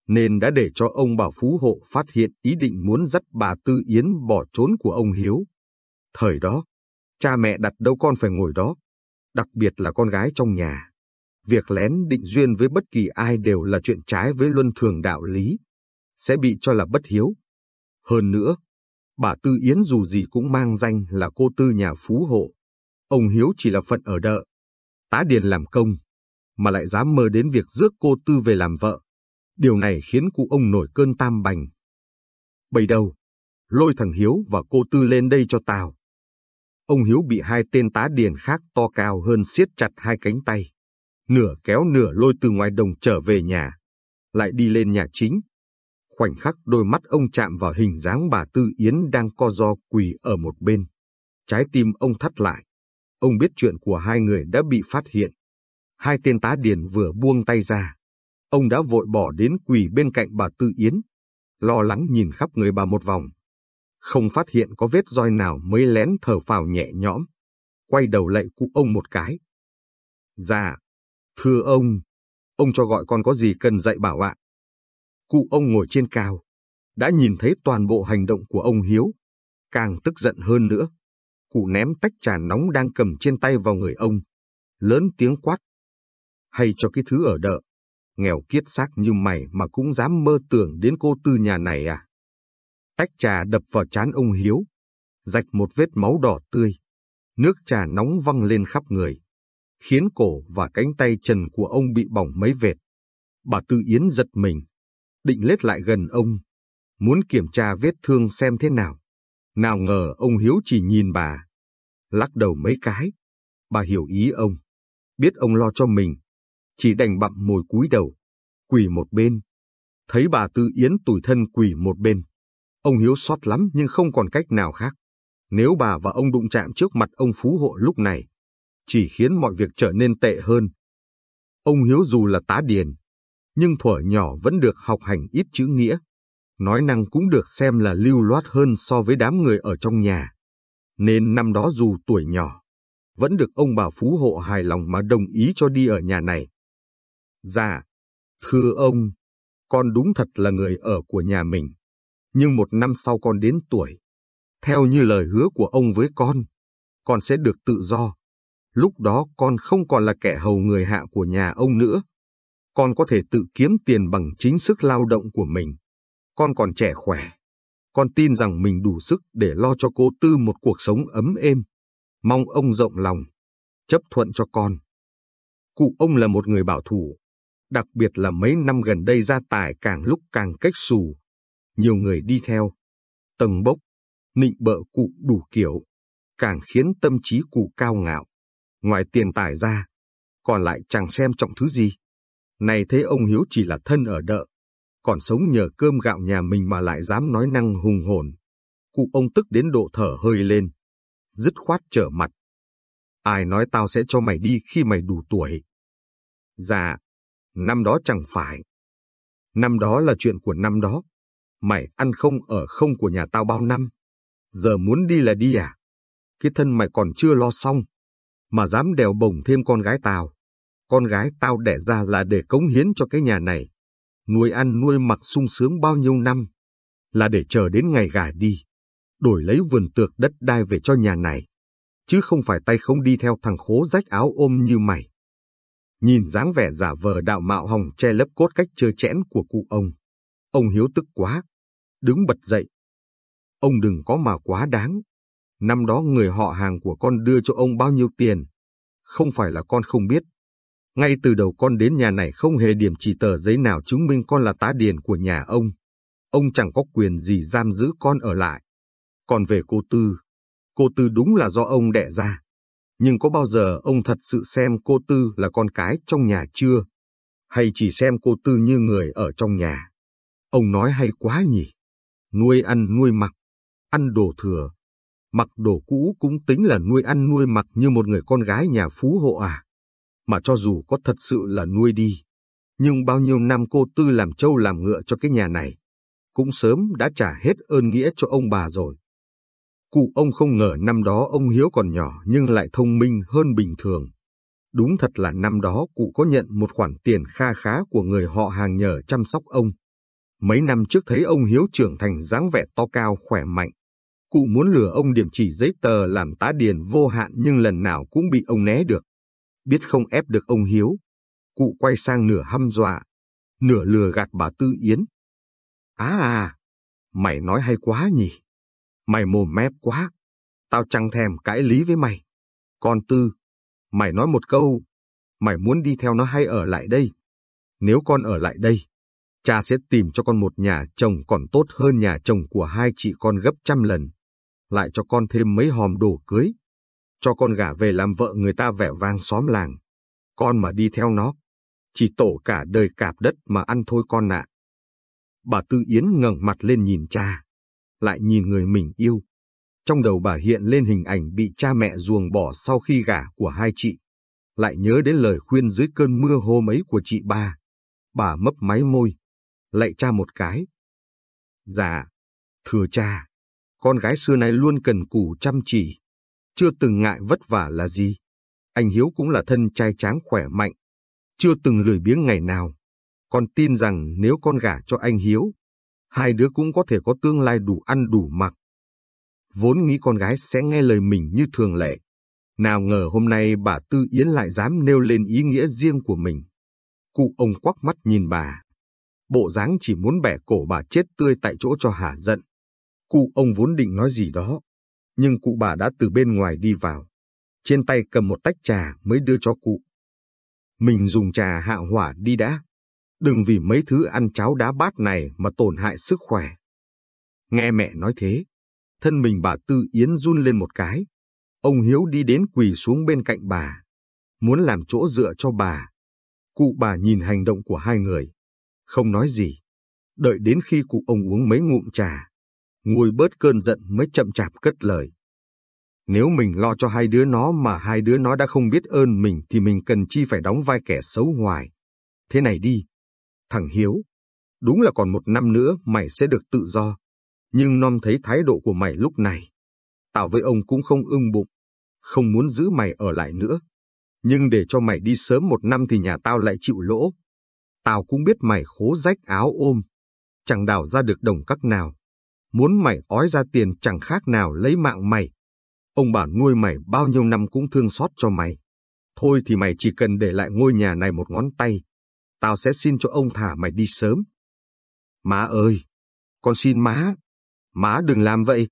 Nên đã để cho ông bảo phú hộ phát hiện ý định muốn dắt bà Tư Yến bỏ trốn của ông Hiếu. Thời đó, cha mẹ đặt đâu con phải ngồi đó, đặc biệt là con gái trong nhà. Việc lén định duyên với bất kỳ ai đều là chuyện trái với luân thường đạo lý, sẽ bị cho là bất hiếu. Hơn nữa, bà Tư Yến dù gì cũng mang danh là cô tư nhà phú hộ. Ông Hiếu chỉ là phận ở đợ, tá điền làm công, mà lại dám mơ đến việc rước cô tư về làm vợ. Điều này khiến cụ ông nổi cơn tam bành. Bầy đầu, lôi thằng Hiếu và cô tư lên đây cho tao. Ông Hiếu bị hai tên tá điền khác to cao hơn siết chặt hai cánh tay. Nửa kéo nửa lôi từ ngoài đồng trở về nhà. Lại đi lên nhà chính. Khoảnh khắc đôi mắt ông chạm vào hình dáng bà Tư Yến đang co do quỳ ở một bên. Trái tim ông thắt lại. Ông biết chuyện của hai người đã bị phát hiện. Hai tên tá điền vừa buông tay ra. Ông đã vội bỏ đến quỳ bên cạnh bà Tư Yến. Lo lắng nhìn khắp người bà một vòng không phát hiện có vết roi nào mới lén thở phào nhẹ nhõm, quay đầu lạy cụ ông một cái. Dạ, thưa ông, ông cho gọi con có gì cần dạy bảo ạ. Cụ ông ngồi trên cao, đã nhìn thấy toàn bộ hành động của ông Hiếu, càng tức giận hơn nữa. Cụ ném tách trà nóng đang cầm trên tay vào người ông, lớn tiếng quát. Hay cho cái thứ ở đợ, nghèo kiết xác như mày mà cũng dám mơ tưởng đến cô tư nhà này à? Tách trà đập vào chán ông Hiếu, rạch một vết máu đỏ tươi. Nước trà nóng văng lên khắp người, khiến cổ và cánh tay trần của ông bị bỏng mấy vệt. Bà Tư Yến giật mình, định lết lại gần ông, muốn kiểm tra vết thương xem thế nào. Nào ngờ ông Hiếu chỉ nhìn bà, lắc đầu mấy cái. Bà hiểu ý ông, biết ông lo cho mình, chỉ đành bặm môi cúi đầu, quỳ một bên. Thấy bà Tư Yến tủi thân quỳ một bên, Ông Hiếu xót lắm nhưng không còn cách nào khác. Nếu bà và ông đụng chạm trước mặt ông Phú Hộ lúc này, chỉ khiến mọi việc trở nên tệ hơn. Ông Hiếu dù là tá điền, nhưng thuở nhỏ vẫn được học hành ít chữ nghĩa. Nói năng cũng được xem là lưu loát hơn so với đám người ở trong nhà. Nên năm đó dù tuổi nhỏ, vẫn được ông bà Phú Hộ hài lòng mà đồng ý cho đi ở nhà này. Dạ, thưa ông, con đúng thật là người ở của nhà mình nhưng một năm sau con đến tuổi. Theo như lời hứa của ông với con, con sẽ được tự do. Lúc đó con không còn là kẻ hầu người hạ của nhà ông nữa. Con có thể tự kiếm tiền bằng chính sức lao động của mình. Con còn trẻ khỏe. Con tin rằng mình đủ sức để lo cho cô Tư một cuộc sống ấm êm. Mong ông rộng lòng, chấp thuận cho con. Cụ ông là một người bảo thủ, đặc biệt là mấy năm gần đây gia tài càng lúc càng cách xù, nhiều người đi theo. Tầng bốc, nịnh bợ cụ đủ kiểu, càng khiến tâm trí cụ cao ngạo. Ngoài tiền tài ra, còn lại chẳng xem trọng thứ gì. Này thế ông Hiếu chỉ là thân ở đợ, còn sống nhờ cơm gạo nhà mình mà lại dám nói năng hùng hồn. Cụ ông tức đến độ thở hơi lên, dứt khoát trở mặt. Ai nói tao sẽ cho mày đi khi mày đủ tuổi? Dạ, năm đó chẳng phải. Năm đó là chuyện của năm đó. Mày ăn không ở không của nhà tao bao năm. Giờ muốn đi là đi à? Cái thân mày còn chưa lo xong. Mà dám đèo bồng thêm con gái tao. Con gái tao đẻ ra là để cống hiến cho cái nhà này. Nuôi ăn nuôi mặc sung sướng bao nhiêu năm. Là để chờ đến ngày gả đi. Đổi lấy vườn tược đất đai về cho nhà này. Chứ không phải tay không đi theo thằng khố rách áo ôm như mày. Nhìn dáng vẻ giả vờ đạo mạo hồng che lấp cốt cách chơ chẽn của cụ ông Ông Hiếu tức quá, đứng bật dậy. Ông đừng có mà quá đáng. Năm đó người họ hàng của con đưa cho ông bao nhiêu tiền. Không phải là con không biết. Ngay từ đầu con đến nhà này không hề điểm chỉ tờ giấy nào chứng minh con là tá điền của nhà ông. Ông chẳng có quyền gì giam giữ con ở lại. Còn về cô Tư, cô Tư đúng là do ông đẻ ra. Nhưng có bao giờ ông thật sự xem cô Tư là con cái trong nhà chưa? Hay chỉ xem cô Tư như người ở trong nhà? Ông nói hay quá nhỉ? Nuôi ăn nuôi mặc, ăn đồ thừa, mặc đồ cũ cũng tính là nuôi ăn nuôi mặc như một người con gái nhà phú hộ à? Mà cho dù có thật sự là nuôi đi, nhưng bao nhiêu năm cô Tư làm trâu làm ngựa cho cái nhà này, cũng sớm đã trả hết ơn nghĩa cho ông bà rồi. Cụ ông không ngờ năm đó ông Hiếu còn nhỏ nhưng lại thông minh hơn bình thường. Đúng thật là năm đó cụ có nhận một khoản tiền kha khá của người họ hàng nhờ chăm sóc ông. Mấy năm trước thấy ông Hiếu trưởng thành dáng vẻ to cao khỏe mạnh. Cụ muốn lừa ông điểm chỉ giấy tờ làm tá điền vô hạn nhưng lần nào cũng bị ông né được. Biết không ép được ông Hiếu. Cụ quay sang nửa hăm dọa, nửa lừa gạt bà Tư Yến. Á à, mày nói hay quá nhỉ? Mày mồm mép quá. Tao chẳng thèm cãi lý với mày. Con Tư, mày nói một câu, mày muốn đi theo nó hay ở lại đây? Nếu con ở lại đây, cha sẽ tìm cho con một nhà chồng còn tốt hơn nhà chồng của hai chị con gấp trăm lần. Lại cho con thêm mấy hòm đồ cưới. Cho con gả về làm vợ người ta vẻ vang xóm làng. Con mà đi theo nó, chỉ tổ cả đời cạp đất mà ăn thôi con ạ. Bà Tư Yến ngẩng mặt lên nhìn cha, lại nhìn người mình yêu. Trong đầu bà hiện lên hình ảnh bị cha mẹ ruồng bỏ sau khi gả của hai chị. Lại nhớ đến lời khuyên dưới cơn mưa hôm ấy của chị ba. Bà mấp máy môi, lạy cha một cái. Dạ, thưa cha, con gái xưa nay luôn cần cù chăm chỉ, chưa từng ngại vất vả là gì. Anh Hiếu cũng là thân trai tráng khỏe mạnh, chưa từng lười biếng ngày nào. Con tin rằng nếu con gả cho anh Hiếu, hai đứa cũng có thể có tương lai đủ ăn đủ mặc. Vốn nghĩ con gái sẽ nghe lời mình như thường lệ. Nào ngờ hôm nay bà Tư Yến lại dám nêu lên ý nghĩa riêng của mình. Cụ ông quắc mắt nhìn bà. Bộ dáng chỉ muốn bẻ cổ bà chết tươi tại chỗ cho hả giận. Cụ ông vốn định nói gì đó, nhưng cụ bà đã từ bên ngoài đi vào. Trên tay cầm một tách trà mới đưa cho cụ. Mình dùng trà hạ hỏa đi đã. Đừng vì mấy thứ ăn cháo đá bát này mà tổn hại sức khỏe. Nghe mẹ nói thế, thân mình bà Tư Yến run lên một cái. Ông Hiếu đi đến quỳ xuống bên cạnh bà, muốn làm chỗ dựa cho bà. Cụ bà nhìn hành động của hai người, không nói gì. Đợi đến khi cụ ông uống mấy ngụm trà, ngồi bớt cơn giận mới chậm chạp cất lời. Nếu mình lo cho hai đứa nó mà hai đứa nó đã không biết ơn mình thì mình cần chi phải đóng vai kẻ xấu hoài. Thế này đi, thằng Hiếu, đúng là còn một năm nữa mày sẽ được tự do. Nhưng non thấy thái độ của mày lúc này, tao với ông cũng không ưng bụng, không muốn giữ mày ở lại nữa. Nhưng để cho mày đi sớm một năm thì nhà tao lại chịu lỗ. Tao cũng biết mày khố rách áo ôm, chẳng đào ra được đồng cắc nào. Muốn mày ói ra tiền chẳng khác nào lấy mạng mày. Ông bà nuôi mày bao nhiêu năm cũng thương xót cho mày. Thôi thì mày chỉ cần để lại ngôi nhà này một ngón tay. Tao sẽ xin cho ông thả mày đi sớm. Má ơi! Con xin má! Má đừng làm vậy!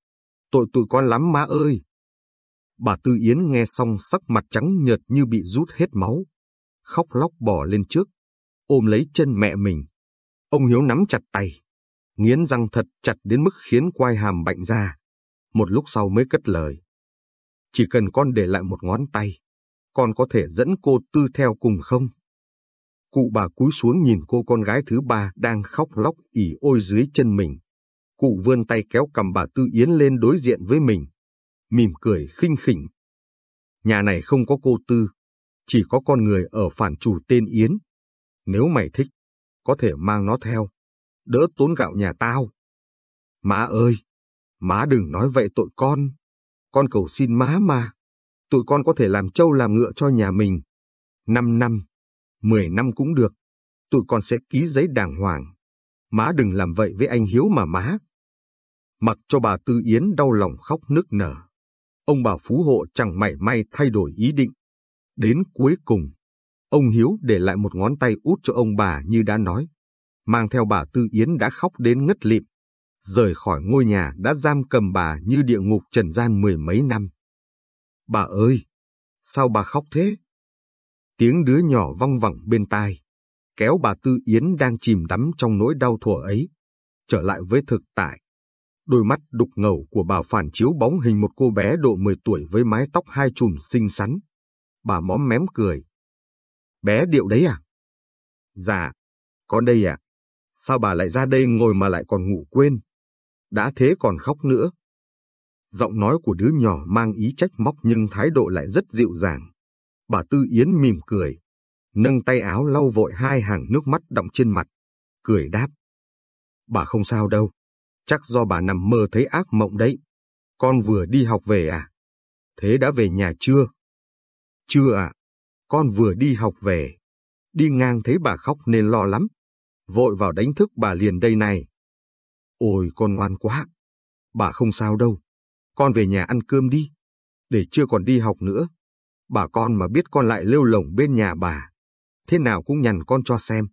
Tội tụi con lắm má ơi! Bà Tư Yến nghe xong sắc mặt trắng nhợt như bị rút hết máu. Khóc lóc bỏ lên trước, ôm lấy chân mẹ mình. Ông Hiếu nắm chặt tay, nghiến răng thật chặt đến mức khiến quai hàm bệnh ra. Một lúc sau mới cất lời. Chỉ cần con để lại một ngón tay, con có thể dẫn cô Tư theo cùng không? Cụ bà cúi xuống nhìn cô con gái thứ ba đang khóc lóc ỉ ôi dưới chân mình. Cụ vươn tay kéo cầm bà Tư Yến lên đối diện với mình, mỉm cười khinh khỉnh. Nhà này không có cô Tư, chỉ có con người ở phản chủ tên Yến. Nếu mày thích, có thể mang nó theo, đỡ tốn gạo nhà tao. Má ơi, má đừng nói vậy tội con. Con cầu xin má mà. Tụi con có thể làm trâu làm ngựa cho nhà mình. Năm năm, mười năm cũng được. Tụi con sẽ ký giấy đàng hoàng. Má đừng làm vậy với anh Hiếu mà má. Mặc cho bà Tư Yến đau lòng khóc nức nở. Ông bà Phú Hộ chẳng mảy may thay đổi ý định. Đến cuối cùng, ông Hiếu để lại một ngón tay út cho ông bà như đã nói. mang theo bà Tư Yến đã khóc đến ngất lịm. Rời khỏi ngôi nhà đã giam cầm bà như địa ngục trần gian mười mấy năm. Bà ơi! Sao bà khóc thế? Tiếng đứa nhỏ văng vẳng bên tai, kéo bà Tư Yến đang chìm đắm trong nỗi đau thủa ấy, trở lại với thực tại. Đôi mắt đục ngầu của bà phản chiếu bóng hình một cô bé độ 10 tuổi với mái tóc hai chùm xinh xắn. Bà móm mém cười. Bé điệu đấy à? Dạ, con đây à? Sao bà lại ra đây ngồi mà lại còn ngủ quên? Đã thế còn khóc nữa. Giọng nói của đứa nhỏ mang ý trách móc nhưng thái độ lại rất dịu dàng. Bà Tư Yến mỉm cười, nâng tay áo lau vội hai hàng nước mắt đọng trên mặt, cười đáp. Bà không sao đâu, chắc do bà nằm mơ thấy ác mộng đấy. Con vừa đi học về à? Thế đã về nhà chưa? Chưa ạ, con vừa đi học về. Đi ngang thấy bà khóc nên lo lắm. Vội vào đánh thức bà liền đây này. Ôi con ngoan quá. Bà không sao đâu. Con về nhà ăn cơm đi. Để chưa còn đi học nữa. Bà con mà biết con lại lêu lổng bên nhà bà. Thế nào cũng nhằn con cho xem.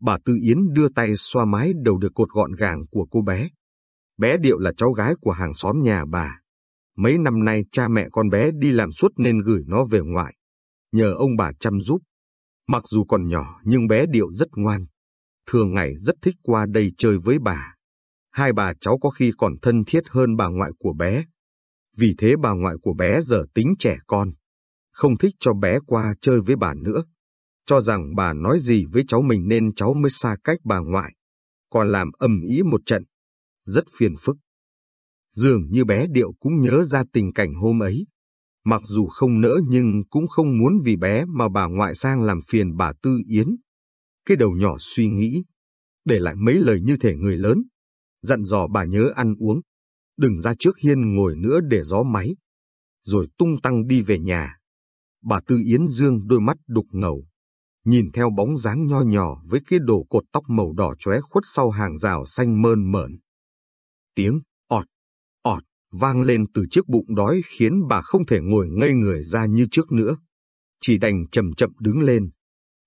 Bà Tư Yến đưa tay xoa mái đầu được cột gọn gàng của cô bé. Bé Điệu là cháu gái của hàng xóm nhà bà. Mấy năm nay cha mẹ con bé đi làm suốt nên gửi nó về ngoại. Nhờ ông bà chăm giúp. Mặc dù còn nhỏ nhưng bé Điệu rất ngoan. Thường ngày rất thích qua đây chơi với bà. Hai bà cháu có khi còn thân thiết hơn bà ngoại của bé. Vì thế bà ngoại của bé giờ tính trẻ con. Không thích cho bé qua chơi với bà nữa. Cho rằng bà nói gì với cháu mình nên cháu mới xa cách bà ngoại. Còn làm ầm ý một trận. Rất phiền phức. Dường như bé Điệu cũng nhớ ra tình cảnh hôm ấy. Mặc dù không nỡ nhưng cũng không muốn vì bé mà bà ngoại sang làm phiền bà Tư Yến. Cái đầu nhỏ suy nghĩ, để lại mấy lời như thể người lớn, dặn dò bà nhớ ăn uống, đừng ra trước hiên ngồi nữa để gió máy, rồi tung tăng đi về nhà. Bà Tư Yến dương đôi mắt đục ngầu, nhìn theo bóng dáng nho nhỏ với cái đồ cột tóc màu đỏ chóe khuất sau hàng rào xanh mơn mởn. Tiếng ọt, ọt vang lên từ chiếc bụng đói khiến bà không thể ngồi ngây người ra như trước nữa. Chỉ đành chậm chậm đứng lên,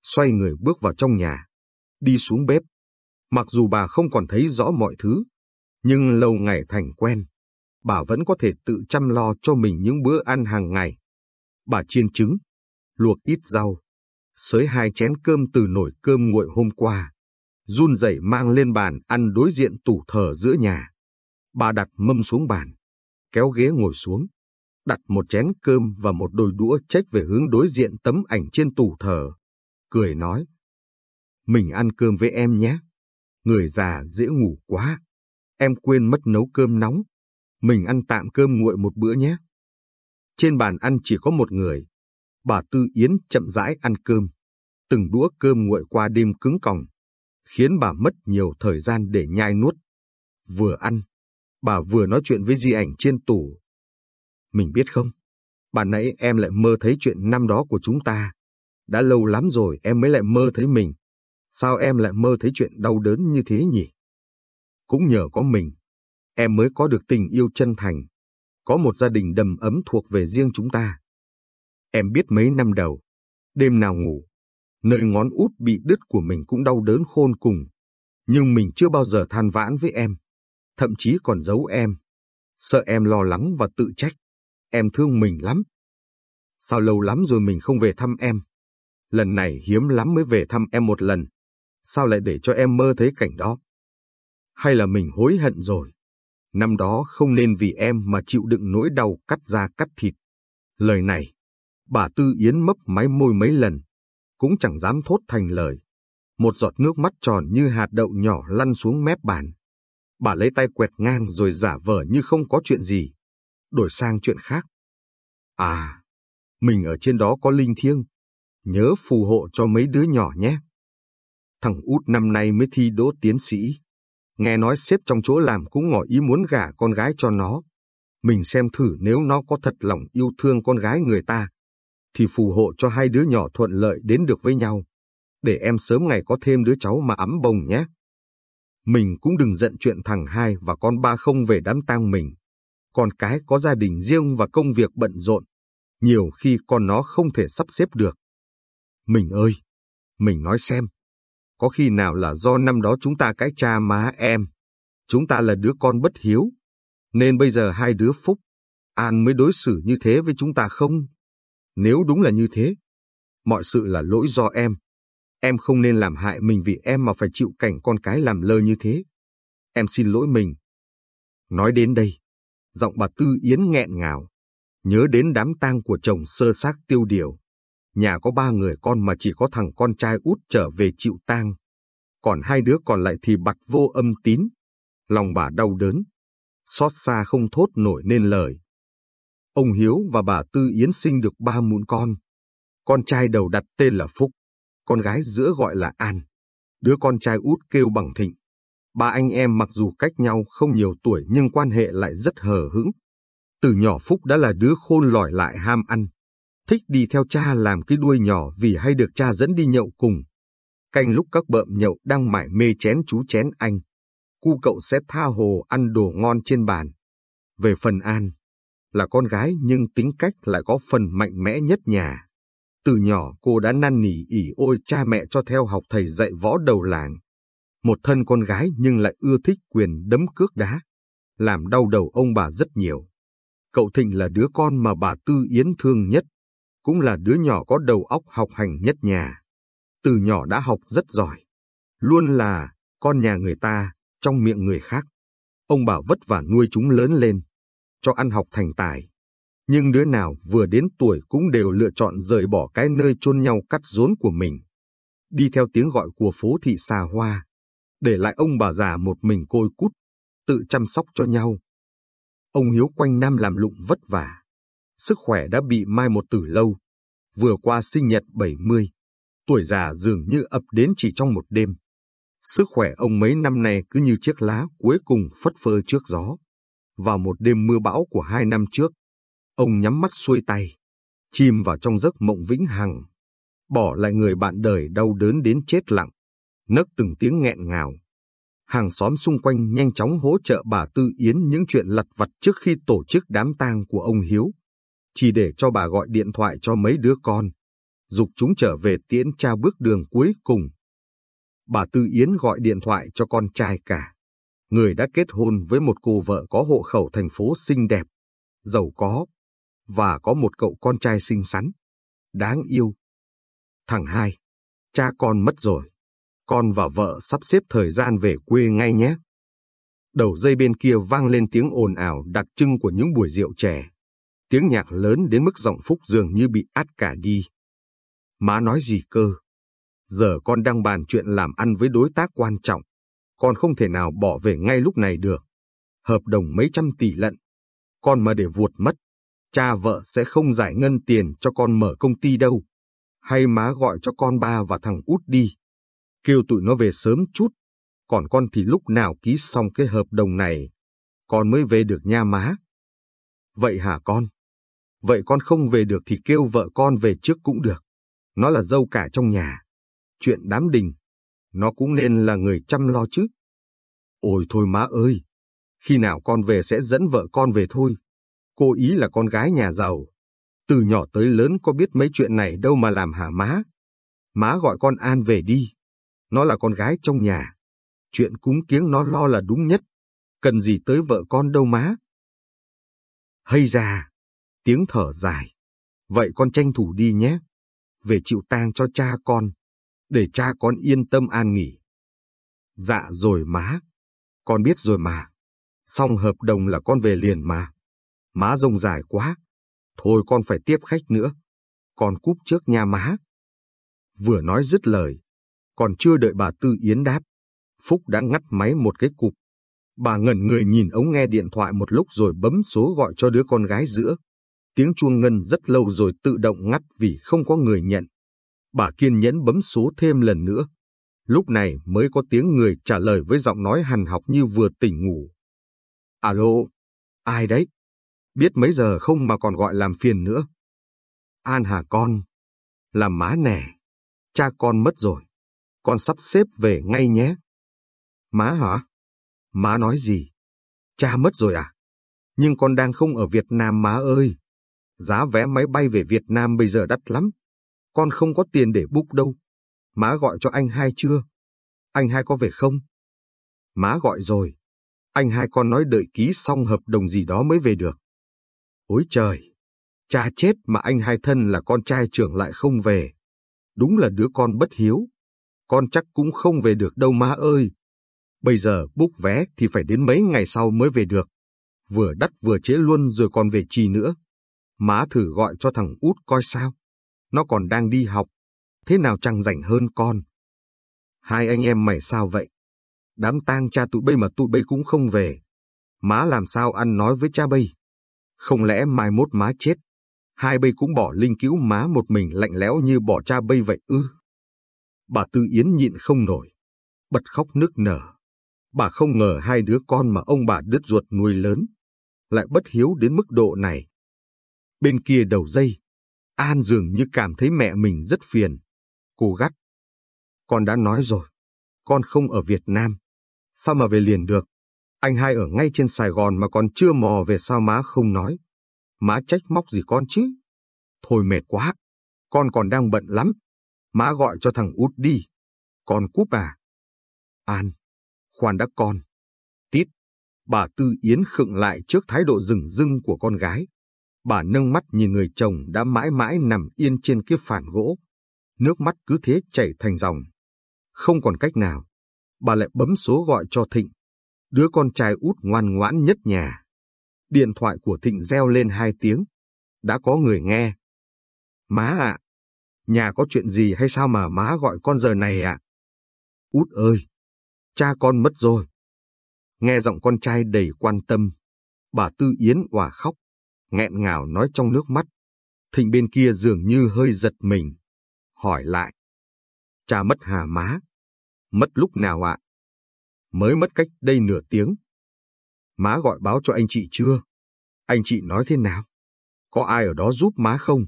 xoay người bước vào trong nhà, đi xuống bếp. Mặc dù bà không còn thấy rõ mọi thứ, nhưng lâu ngày thành quen, bà vẫn có thể tự chăm lo cho mình những bữa ăn hàng ngày. Bà chiên trứng, luộc ít rau, xới hai chén cơm từ nồi cơm nguội hôm qua, run rẩy mang lên bàn ăn đối diện tủ thờ giữa nhà. Bà đặt mâm xuống bàn, kéo ghế ngồi xuống, đặt một chén cơm và một đôi đũa chếch về hướng đối diện tấm ảnh trên tủ thờ, cười nói. Mình ăn cơm với em nhé. Người già dễ ngủ quá. Em quên mất nấu cơm nóng. Mình ăn tạm cơm nguội một bữa nhé. Trên bàn ăn chỉ có một người. Bà Tư Yến chậm rãi ăn cơm. Từng đũa cơm nguội qua đêm cứng còng. Khiến bà mất nhiều thời gian để nhai nuốt. Vừa ăn, bà vừa nói chuyện với di ảnh trên tủ. Mình biết không, bà nãy em lại mơ thấy chuyện năm đó của chúng ta. Đã lâu lắm rồi em mới lại mơ thấy mình. Sao em lại mơ thấy chuyện đau đớn như thế nhỉ? Cũng nhờ có mình, em mới có được tình yêu chân thành, có một gia đình đầm ấm thuộc về riêng chúng ta. Em biết mấy năm đầu, đêm nào ngủ, nơi ngón út bị đứt của mình cũng đau đớn khôn cùng, nhưng mình chưa bao giờ than vãn với em, thậm chí còn giấu em, sợ em lo lắng và tự trách. Em thương mình lắm. Sao lâu lắm rồi mình không về thăm em? Lần này hiếm lắm mới về thăm em một lần. Sao lại để cho em mơ thấy cảnh đó? Hay là mình hối hận rồi? Năm đó không nên vì em mà chịu đựng nỗi đau cắt da cắt thịt. Lời này, bà Tư Yến mấp máy môi mấy lần, cũng chẳng dám thốt thành lời. Một giọt nước mắt tròn như hạt đậu nhỏ lăn xuống mép bàn. Bà lấy tay quẹt ngang rồi giả vờ như không có chuyện gì. Đổi sang chuyện khác. À, mình ở trên đó có linh thiêng. Nhớ phù hộ cho mấy đứa nhỏ nhé. Thằng út năm nay mới thi đỗ tiến sĩ. Nghe nói xếp trong chỗ làm cũng ngỏ ý muốn gả con gái cho nó. Mình xem thử nếu nó có thật lòng yêu thương con gái người ta, thì phù hộ cho hai đứa nhỏ thuận lợi đến được với nhau. Để em sớm ngày có thêm đứa cháu mà ấm bồng nhé. Mình cũng đừng giận chuyện thằng hai và con ba không về đám tang mình. Con cái có gia đình riêng và công việc bận rộn. Nhiều khi con nó không thể sắp xếp được. Mình ơi, mình nói xem, có khi nào là do năm đó chúng ta cái cha má em. Chúng ta là đứa con bất hiếu, nên bây giờ hai đứa Phúc, An mới đối xử như thế với chúng ta không? Nếu đúng là như thế, mọi sự là lỗi do em. Em không nên làm hại mình vì em mà phải chịu cảnh con cái làm lơ như thế. Em xin lỗi mình. Nói đến đây, giọng bà Tư Yến nghẹn ngào, nhớ đến đám tang của chồng sơ xác tiêu điều. Nhà có ba người con mà chỉ có thằng con trai út trở về chịu tang. Còn hai đứa còn lại thì bặt vô âm tín. Lòng bà đau đớn, xót xa không thốt nổi nên lời. Ông Hiếu và bà Tư Yến sinh được ba mụn con. Con trai đầu đặt tên là Phúc, con gái giữa gọi là An. Đứa con trai út kêu bằng Thịnh. Ba anh em mặc dù cách nhau không nhiều tuổi nhưng quan hệ lại rất hờ hững. Từ nhỏ Phúc đã là đứa khôn lỏi lại ham ăn. Thích đi theo cha làm cái đuôi nhỏ vì hay được cha dẫn đi nhậu cùng. Canh lúc các bợm nhậu đang mải mê chén chú chén anh. Cu cậu sẽ tha hồ ăn đồ ngon trên bàn. Về phần An, là con gái nhưng tính cách lại có phần mạnh mẽ nhất nhà. Từ nhỏ cô đã năn nỉ ỉ ôi cha mẹ cho theo học thầy dạy võ đầu làng. Một thân con gái nhưng lại ưa thích quyền đấm cước đá, làm đau đầu ông bà rất nhiều. Cậu Thịnh là đứa con mà bà Tư Yến thương nhất, cũng là đứa nhỏ có đầu óc học hành nhất nhà. Từ nhỏ đã học rất giỏi, luôn là con nhà người ta, trong miệng người khác. Ông bà vất vả nuôi chúng lớn lên, cho ăn học thành tài. Nhưng đứa nào vừa đến tuổi cũng đều lựa chọn rời bỏ cái nơi chôn nhau cắt rốn của mình. Đi theo tiếng gọi của phố thị xa hoa, để lại ông bà già một mình côi cút, tự chăm sóc cho nhau. Ông Hiếu quanh năm làm lụng vất vả, sức khỏe đã bị mai một từ lâu, vừa qua sinh nhật 70, tuổi già dường như ập đến chỉ trong một đêm. Sức khỏe ông mấy năm nay cứ như chiếc lá cuối cùng phất phơ trước gió. Vào một đêm mưa bão của hai năm trước, ông nhắm mắt xuôi tay, chìm vào trong giấc mộng vĩnh hằng, bỏ lại người bạn đời đau đớn đến chết lặng, nấc từng tiếng nghẹn ngào. Hàng xóm xung quanh nhanh chóng hỗ trợ bà Tư Yến những chuyện lặt vặt trước khi tổ chức đám tang của ông Hiếu, chỉ để cho bà gọi điện thoại cho mấy đứa con, dục chúng trở về tiễn cha bước đường cuối cùng. Bà Tư Yến gọi điện thoại cho con trai cả người đã kết hôn với một cô vợ có hộ khẩu thành phố xinh đẹp, giàu có, và có một cậu con trai xinh xắn, đáng yêu. Thằng hai, cha con mất rồi, con và vợ sắp xếp thời gian về quê ngay nhé. Đầu dây bên kia vang lên tiếng ồn ào đặc trưng của những buổi rượu trẻ. Tiếng nhạc lớn đến mức giọng Phúc dường như bị át cả đi. Má nói gì cơ? Giờ con đang bàn chuyện làm ăn với đối tác quan trọng con không thể nào bỏ về ngay lúc này được. Hợp đồng mấy trăm tỷ lận. Con mà để vuột mất, cha vợ sẽ không giải ngân tiền cho con mở công ty đâu. Hay má gọi cho con ba và thằng út đi. Kêu tụi nó về sớm chút. Còn con thì lúc nào ký xong cái hợp đồng này, con mới về được nha má. Vậy hả con? Vậy con không về được thì kêu vợ con về trước cũng được. Nó là dâu cả trong nhà. Chuyện đám đình, nó cũng nên là người chăm lo chứ. Ôi thôi má ơi, khi nào con về sẽ dẫn vợ con về thôi. Cô ý là con gái nhà giàu. Từ nhỏ tới lớn có biết mấy chuyện này đâu mà làm hả má. Má gọi con An về đi. Nó là con gái trong nhà. Chuyện cúng kiếng nó lo là đúng nhất. Cần gì tới vợ con đâu má. Hay ra, tiếng thở dài. Vậy con tranh thủ đi nhé. Về chịu tang cho cha con để cha con yên tâm an nghỉ. Dạ rồi má, con biết rồi mà. Xong hợp đồng là con về liền mà. Má rông dài quá. Thôi con phải tiếp khách nữa. Con cúp trước nha má. Vừa nói dứt lời, còn chưa đợi bà Tư Yến đáp. Phúc đã ngắt máy một cái cục. Bà ngẩn người nhìn ống nghe điện thoại một lúc rồi bấm số gọi cho đứa con gái giữa. Tiếng chuông ngân rất lâu rồi tự động ngắt vì không có người nhận. Bà kiên nhẫn bấm số thêm lần nữa. Lúc này mới có tiếng người trả lời với giọng nói hằn học như vừa tỉnh ngủ. Alo, ai đấy? Biết mấy giờ không mà còn gọi làm phiền nữa. An hà con, làm má nè, cha con mất rồi, con sắp xếp về ngay nhé. Má hả? Má nói gì? Cha mất rồi à? Nhưng con đang không ở Việt Nam má ơi. Giá vé máy bay về Việt Nam bây giờ đắt lắm con không có tiền để book đâu. Má gọi cho anh hai chưa? anh hai có về không? Má gọi rồi, anh hai con nói đợi ký xong hợp đồng gì đó mới về được. Ôi trời, cha chết mà anh hai thân là con trai trưởng lại không về. Đúng là đứa con bất hiếu. Con chắc cũng không về được đâu má ơi. Bây giờ book vé thì phải đến mấy ngày sau mới về được. Vừa đắt vừa chế luôn rồi còn về chi nữa. Má thử gọi cho thằng út coi sao. Nó còn đang đi học. Thế nào chẳng rảnh hơn con. Hai anh em mày sao vậy? Đám tang cha tụi bây mà tụi bây cũng không về. Má làm sao ăn nói với cha bây? Không lẽ mai mốt má chết? Hai bây cũng bỏ linh cứu má một mình lạnh lẽo như bỏ cha bây vậy ư? Bà Tư Yến nhịn không nổi. Bật khóc nức nở. Bà không ngờ hai đứa con mà ông bà đứt ruột nuôi lớn. Lại bất hiếu đến mức độ này. Bên kia đầu dây, An dường như cảm thấy mẹ mình rất phiền. Cô gắt. Con đã nói rồi, con không ở Việt Nam. Sao mà về liền được? Anh hai ở ngay trên Sài Gòn mà còn chưa mò về sao má không nói. Má trách móc gì con chứ? Thôi mệt quá, con còn đang bận lắm. Má gọi cho thằng út đi. Con cúp à? An, khoan đã con. Tít, bà Tư Yến khựng lại trước thái độ rừng rưng của con gái. Bà nâng mắt nhìn người chồng đã mãi mãi nằm yên trên kia phản gỗ. Nước mắt cứ thế chảy thành dòng. Không còn cách nào, bà lại bấm số gọi cho Thịnh, đứa con trai út ngoan ngoãn nhất nhà. Điện thoại của Thịnh reo lên hai tiếng. Đã có người nghe. Má ạ, nhà có chuyện gì hay sao mà má gọi con giờ này ạ? Út ơi, cha con mất rồi. Nghe giọng con trai đầy quan tâm, bà Tư Yến òa khóc, nghẹn ngào nói trong nước mắt. Thịnh bên kia dường như hơi giật mình, hỏi lại. Cha mất hà má. Mất lúc nào ạ? Mới mất cách đây nửa tiếng. Má gọi báo cho anh chị chưa? Anh chị nói thế nào? Có ai ở đó giúp má không?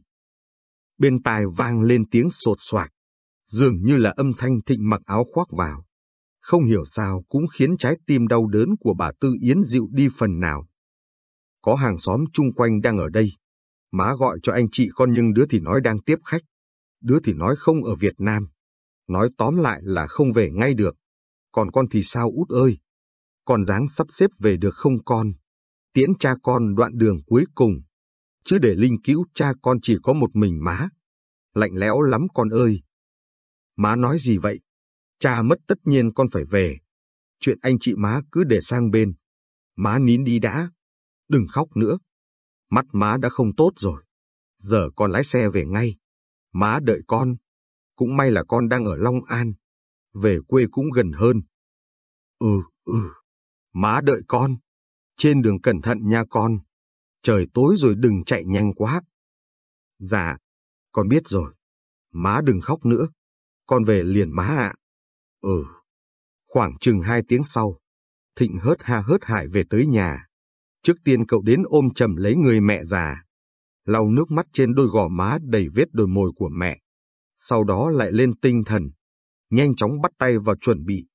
Bên tai vang lên tiếng sột soạt, dường như là âm thanh thịnh mặc áo khoác vào. Không hiểu sao cũng khiến trái tim đau đớn của bà Tư Yến dịu đi phần nào. Có hàng xóm chung quanh đang ở đây. Má gọi cho anh chị con nhưng đứa thì nói đang tiếp khách. Đứa thì nói không ở Việt Nam. Nói tóm lại là không về ngay được. Còn con thì sao út ơi? Con dáng sắp xếp về được không con? Tiễn cha con đoạn đường cuối cùng. Chứ để linh cứu cha con chỉ có một mình má. Lạnh lẽo lắm con ơi. Má nói gì vậy? Cha mất tất nhiên con phải về. Chuyện anh chị má cứ để sang bên. Má nín đi đã. Đừng khóc nữa. Mắt má đã không tốt rồi. Giờ con lái xe về ngay. Má đợi con. Cũng may là con đang ở Long An. Về quê cũng gần hơn. Ừ, ừ. Má đợi con. Trên đường cẩn thận nha con. Trời tối rồi đừng chạy nhanh quá. Dạ, con biết rồi. Má đừng khóc nữa. Con về liền má ạ. Ừ. Khoảng chừng hai tiếng sau, Thịnh hớt ha hớt hải về tới nhà. Trước tiên cậu đến ôm chầm lấy người mẹ già. Lau nước mắt trên đôi gò má đầy vết đôi môi của mẹ. Sau đó lại lên tinh thần. Nhanh chóng bắt tay vào chuẩn bị.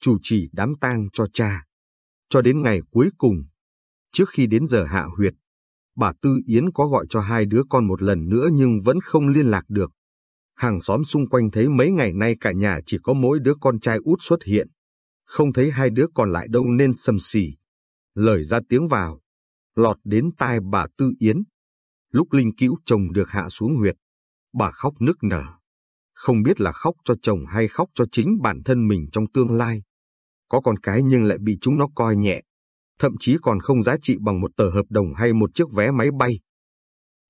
Chủ trì đám tang cho cha. Cho đến ngày cuối cùng, trước khi đến giờ hạ huyệt, bà Tư Yến có gọi cho hai đứa con một lần nữa nhưng vẫn không liên lạc được. Hàng xóm xung quanh thấy mấy ngày nay cả nhà chỉ có mỗi đứa con trai út xuất hiện. Không thấy hai đứa còn lại đâu nên sầm xì. Lời ra tiếng vào, lọt đến tai bà Tư Yến. Lúc Linh Cữu chồng được hạ xuống huyệt, bà khóc nức nở. Không biết là khóc cho chồng hay khóc cho chính bản thân mình trong tương lai. Có con cái nhưng lại bị chúng nó coi nhẹ, thậm chí còn không giá trị bằng một tờ hợp đồng hay một chiếc vé máy bay.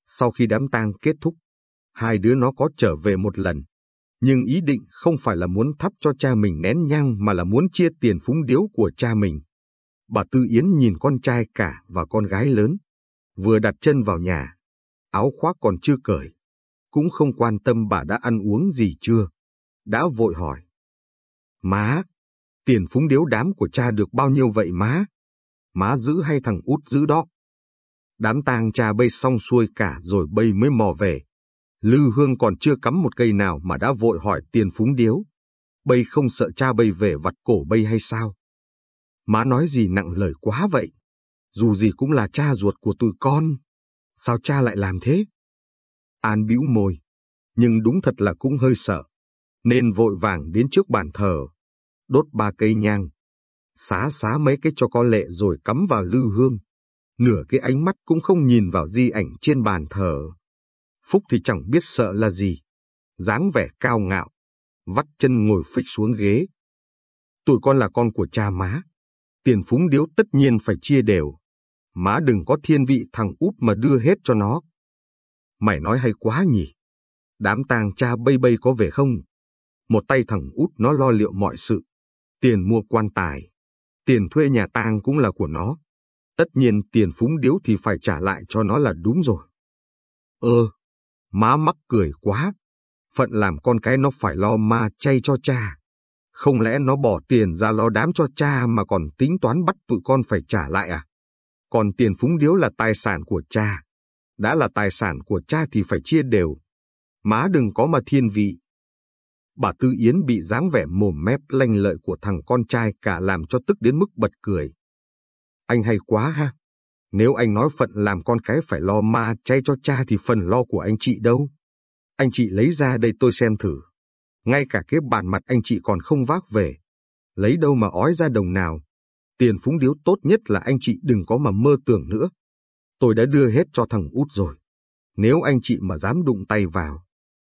Sau khi đám tang kết thúc, hai đứa nó có trở về một lần. Nhưng ý định không phải là muốn thắp cho cha mình nén nhang mà là muốn chia tiền phúng điếu của cha mình. Bà Tư Yến nhìn con trai cả và con gái lớn, vừa đặt chân vào nhà, áo khoác còn chưa cởi, cũng không quan tâm bà đã ăn uống gì chưa, đã vội hỏi. Má, tiền phúng điếu đám của cha được bao nhiêu vậy má? Má giữ hay thằng út giữ đó? Đám tang cha bây xong xuôi cả rồi bây mới mò về. Lư Hương còn chưa cắm một cây nào mà đã vội hỏi tiền phúng điếu. Bây không sợ cha bây về vặt cổ bây hay sao? Má nói gì nặng lời quá vậy? Dù gì cũng là cha ruột của tụi con. Sao cha lại làm thế? An bĩu môi, nhưng đúng thật là cũng hơi sợ, nên vội vàng đến trước bàn thờ. đốt ba cây nhang, xá xá mấy cái cho có lệ rồi cắm vào lư hương. Nửa cái ánh mắt cũng không nhìn vào di ảnh trên bàn thờ. Phúc thì chẳng biết sợ là gì. dáng vẻ cao ngạo, vắt chân ngồi phịch xuống ghế. Tụi con là con của cha má. Tiền phúng điếu tất nhiên phải chia đều. Má đừng có thiên vị thằng út mà đưa hết cho nó. Mày nói hay quá nhỉ. Đám tang cha bây bây có về không? Một tay thằng út nó lo liệu mọi sự. Tiền mua quan tài. Tiền thuê nhà tang cũng là của nó. Tất nhiên tiền phúng điếu thì phải trả lại cho nó là đúng rồi. Ơ, má mắc cười quá. Phận làm con cái nó phải lo ma chay cho cha. Không lẽ nó bỏ tiền ra lo đám cho cha mà còn tính toán bắt tụi con phải trả lại à? Còn tiền phúng điếu là tài sản của cha. Đã là tài sản của cha thì phải chia đều. Má đừng có mà thiên vị. Bà Tư Yến bị dáng vẻ mồm mép lanh lợi của thằng con trai cả làm cho tức đến mức bật cười. Anh hay quá ha. Nếu anh nói phận làm con cái phải lo ma chay cho cha thì phần lo của anh chị đâu. Anh chị lấy ra đây tôi xem thử. Ngay cả cái bàn mặt anh chị còn không vác về. Lấy đâu mà ói ra đồng nào. Tiền phúng điếu tốt nhất là anh chị đừng có mà mơ tưởng nữa. Tôi đã đưa hết cho thằng út rồi. Nếu anh chị mà dám đụng tay vào,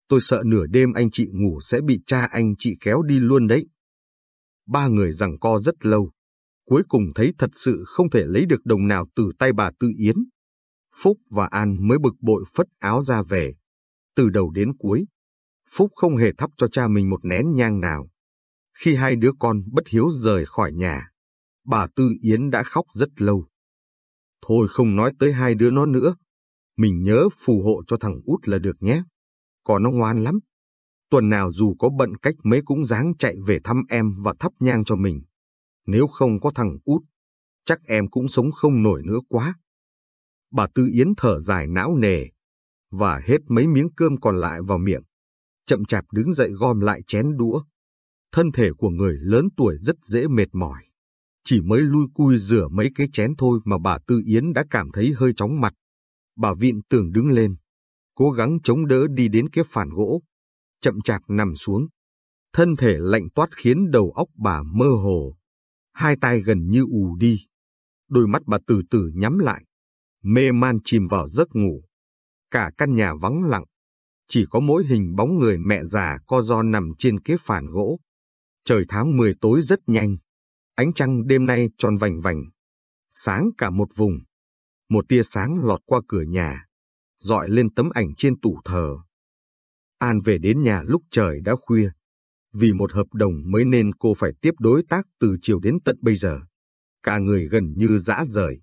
tôi sợ nửa đêm anh chị ngủ sẽ bị cha anh chị kéo đi luôn đấy. Ba người rằng co rất lâu, cuối cùng thấy thật sự không thể lấy được đồng nào từ tay bà Tư Yến. Phúc và An mới bực bội phất áo ra về. Từ đầu đến cuối, Phúc không hề thắp cho cha mình một nén nhang nào. Khi hai đứa con bất hiếu rời khỏi nhà, bà Tư Yến đã khóc rất lâu. Thôi không nói tới hai đứa nó nữa. Mình nhớ phù hộ cho thằng út là được nhé. Còn nó ngoan lắm. Tuần nào dù có bận cách mấy cũng dáng chạy về thăm em và thắp nhang cho mình. Nếu không có thằng út, chắc em cũng sống không nổi nữa quá. Bà Tư Yến thở dài não nề, và hết mấy miếng cơm còn lại vào miệng. Chậm chạp đứng dậy gom lại chén đũa. Thân thể của người lớn tuổi rất dễ mệt mỏi. Chỉ mới lui cui rửa mấy cái chén thôi mà bà Tư Yến đã cảm thấy hơi chóng mặt. Bà vịn tường đứng lên, cố gắng chống đỡ đi đến cái phản gỗ, chậm chạp nằm xuống. Thân thể lạnh toát khiến đầu óc bà mơ hồ, hai tay gần như ù đi. Đôi mắt bà từ từ nhắm lại, mê man chìm vào giấc ngủ. Cả căn nhà vắng lặng, chỉ có mỗi hình bóng người mẹ già co do nằm trên kế phản gỗ. Trời tháng 10 tối rất nhanh, Ánh trăng đêm nay tròn vành vành, sáng cả một vùng. Một tia sáng lọt qua cửa nhà, dọi lên tấm ảnh trên tủ thờ. An về đến nhà lúc trời đã khuya. Vì một hợp đồng mới nên cô phải tiếp đối tác từ chiều đến tận bây giờ. Cả người gần như dã rời.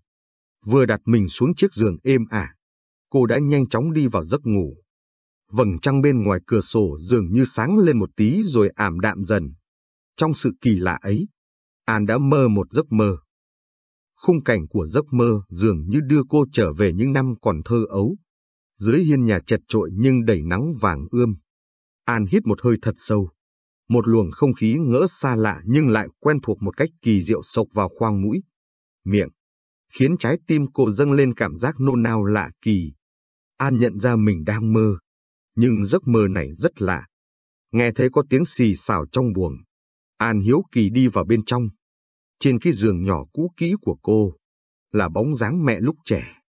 Vừa đặt mình xuống chiếc giường êm ả, cô đã nhanh chóng đi vào giấc ngủ. Vầng trăng bên ngoài cửa sổ dường như sáng lên một tí rồi ảm đạm dần. Trong sự kỳ lạ ấy, An đã mơ một giấc mơ. Khung cảnh của giấc mơ dường như đưa cô trở về những năm còn thơ ấu. Dưới hiên nhà chật trội nhưng đầy nắng vàng ươm. An hít một hơi thật sâu. Một luồng không khí ngỡ xa lạ nhưng lại quen thuộc một cách kỳ diệu sộc vào khoang mũi, miệng, khiến trái tim cô dâng lên cảm giác nôn nao lạ kỳ. An nhận ra mình đang mơ, nhưng giấc mơ này rất lạ. Nghe thấy có tiếng xì xào trong buồng, An hiếu kỳ đi vào bên trong. Trên cái giường nhỏ cũ kỹ của cô là bóng dáng mẹ lúc trẻ,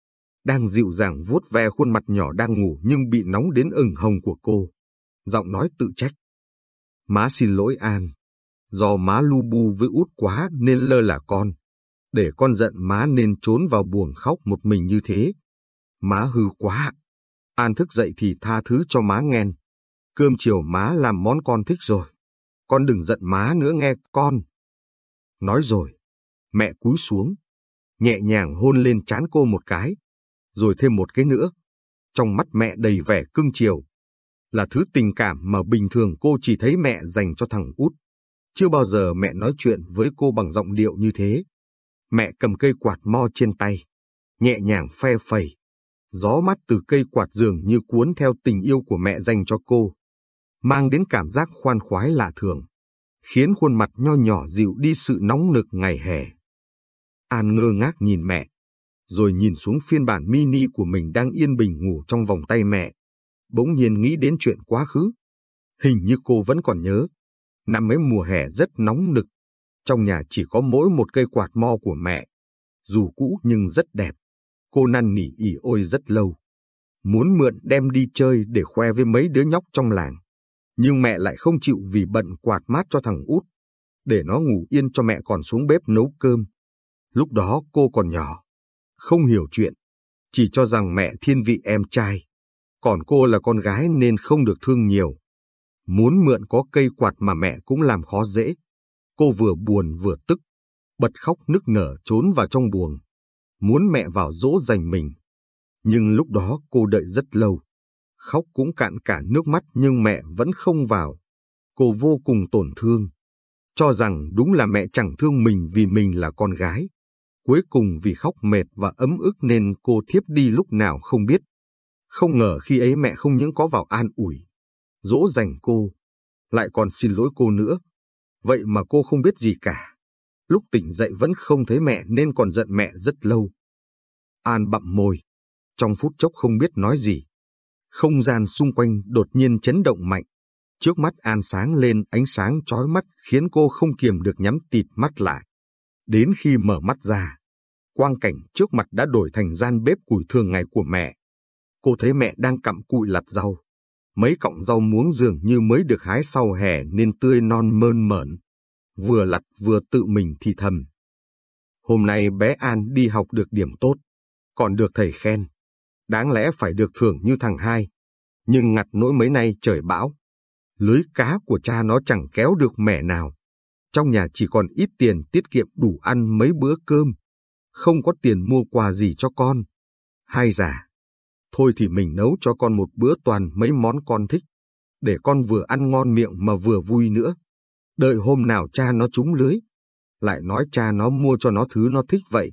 đang dịu dàng vuốt ve khuôn mặt nhỏ đang ngủ nhưng bị nóng đến ửng hồng của cô. Giọng nói tự trách. Má xin lỗi An, do má lu bu với út quá nên lơ là con. Để con giận má nên trốn vào buồng khóc một mình như thế. Má hư quá. An thức dậy thì tha thứ cho má nghen. Cơm chiều má làm món con thích rồi con đừng giận má nữa nghe con. Nói rồi, mẹ cúi xuống, nhẹ nhàng hôn lên trán cô một cái, rồi thêm một cái nữa. Trong mắt mẹ đầy vẻ cưng chiều, là thứ tình cảm mà bình thường cô chỉ thấy mẹ dành cho thằng út. Chưa bao giờ mẹ nói chuyện với cô bằng giọng điệu như thế. Mẹ cầm cây quạt mo trên tay, nhẹ nhàng phe phẩy. Gió mát từ cây quạt giường như cuốn theo tình yêu của mẹ dành cho cô mang đến cảm giác khoan khoái lạ thường, khiến khuôn mặt nho nhỏ dịu đi sự nóng nực ngày hè. An ngơ ngác nhìn mẹ, rồi nhìn xuống phiên bản mini của mình đang yên bình ngủ trong vòng tay mẹ. Bỗng nhiên nghĩ đến chuyện quá khứ. Hình như cô vẫn còn nhớ. Năm ấy mùa hè rất nóng nực, Trong nhà chỉ có mỗi một cây quạt mo của mẹ, dù cũ nhưng rất đẹp. Cô năn nỉ ỉ ôi rất lâu. Muốn mượn đem đi chơi để khoe với mấy đứa nhóc trong làng. Nhưng mẹ lại không chịu vì bận quạt mát cho thằng út. Để nó ngủ yên cho mẹ còn xuống bếp nấu cơm. Lúc đó cô còn nhỏ. Không hiểu chuyện. Chỉ cho rằng mẹ thiên vị em trai. Còn cô là con gái nên không được thương nhiều. Muốn mượn có cây quạt mà mẹ cũng làm khó dễ. Cô vừa buồn vừa tức, bật khóc nức nở trốn vào trong buồng, muốn mẹ vào dỗ dành mình. Nhưng lúc đó cô đợi rất lâu, khóc cũng cạn cả nước mắt nhưng mẹ vẫn không vào. Cô vô cùng tổn thương, cho rằng đúng là mẹ chẳng thương mình vì mình là con gái. Cuối cùng vì khóc mệt và ấm ức nên cô thiếp đi lúc nào không biết. Không ngờ khi ấy mẹ không những có vào an ủi, dỗ dành cô, lại còn xin lỗi cô nữa. Vậy mà cô không biết gì cả. Lúc tỉnh dậy vẫn không thấy mẹ nên còn giận mẹ rất lâu. An bặm môi, trong phút chốc không biết nói gì. Không gian xung quanh đột nhiên chấn động mạnh. Trước mắt An sáng lên ánh sáng chói mắt khiến cô không kiềm được nhắm tịt mắt lại. Đến khi mở mắt ra, quang cảnh trước mặt đã đổi thành gian bếp củi thường ngày của mẹ. Cô thấy mẹ đang cặm cụi lặt rau. Mấy cọng rau muống dường như mới được hái sau hè nên tươi non mơn mởn. Vừa lặt vừa tự mình thì thầm. Hôm nay bé An đi học được điểm tốt, còn được thầy khen. Đáng lẽ phải được thưởng như thằng hai. Nhưng ngặt nỗi mấy nay trời bão. Lưới cá của cha nó chẳng kéo được mẻ nào. Trong nhà chỉ còn ít tiền tiết kiệm đủ ăn mấy bữa cơm. Không có tiền mua quà gì cho con. Hai già, Thôi thì mình nấu cho con một bữa toàn mấy món con thích, để con vừa ăn ngon miệng mà vừa vui nữa. Đợi hôm nào cha nó trúng lưới, lại nói cha nó mua cho nó thứ nó thích vậy.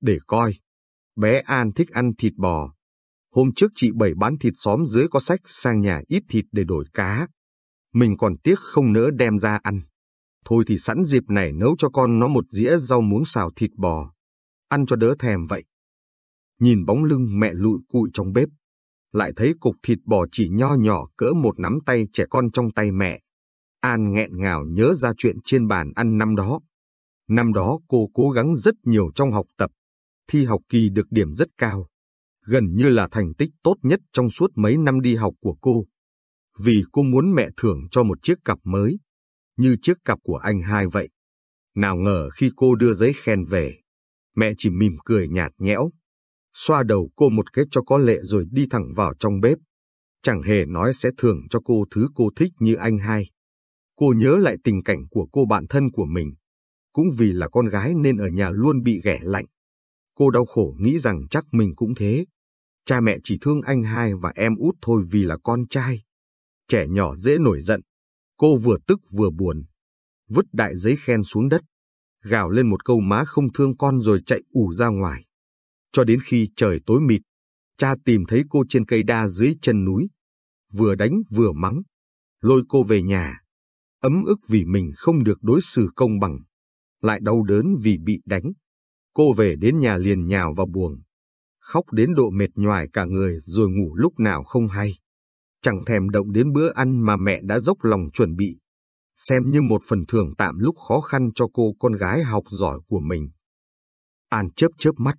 Để coi, bé An thích ăn thịt bò. Hôm trước chị Bảy bán thịt xóm dưới có sách sang nhà ít thịt để đổi cá. Mình còn tiếc không nỡ đem ra ăn. Thôi thì sẵn dịp này nấu cho con nó một dĩa rau muống xào thịt bò. Ăn cho đỡ thèm vậy nhìn bóng lưng mẹ lụi cụi trong bếp, lại thấy cục thịt bò chỉ nho nhỏ cỡ một nắm tay trẻ con trong tay mẹ. An nghẹn ngào nhớ ra chuyện trên bàn ăn năm đó. Năm đó cô cố gắng rất nhiều trong học tập, thi học kỳ được điểm rất cao, gần như là thành tích tốt nhất trong suốt mấy năm đi học của cô. Vì cô muốn mẹ thưởng cho một chiếc cặp mới, như chiếc cặp của anh hai vậy. Nào ngờ khi cô đưa giấy khen về, mẹ chỉ mỉm cười nhạt nhẽo, xoa đầu cô một cái cho có lệ rồi đi thẳng vào trong bếp. Chẳng hề nói sẽ thưởng cho cô thứ cô thích như anh hai. Cô nhớ lại tình cảnh của cô bạn thân của mình. Cũng vì là con gái nên ở nhà luôn bị ghẻ lạnh. Cô đau khổ nghĩ rằng chắc mình cũng thế. Cha mẹ chỉ thương anh hai và em út thôi vì là con trai. Trẻ nhỏ dễ nổi giận. Cô vừa tức vừa buồn. Vứt đại giấy khen xuống đất. Gào lên một câu má không thương con rồi chạy ủ ra ngoài cho đến khi trời tối mịt, cha tìm thấy cô trên cây đa dưới chân núi, vừa đánh vừa mắng, lôi cô về nhà, ấm ức vì mình không được đối xử công bằng, lại đau đớn vì bị đánh. Cô về đến nhà liền nhào vào buồng, khóc đến độ mệt nhoài cả người rồi ngủ lúc nào không hay. Chẳng thèm động đến bữa ăn mà mẹ đã dốc lòng chuẩn bị, xem như một phần thưởng tạm lúc khó khăn cho cô con gái học giỏi của mình. An chớp chớp mắt,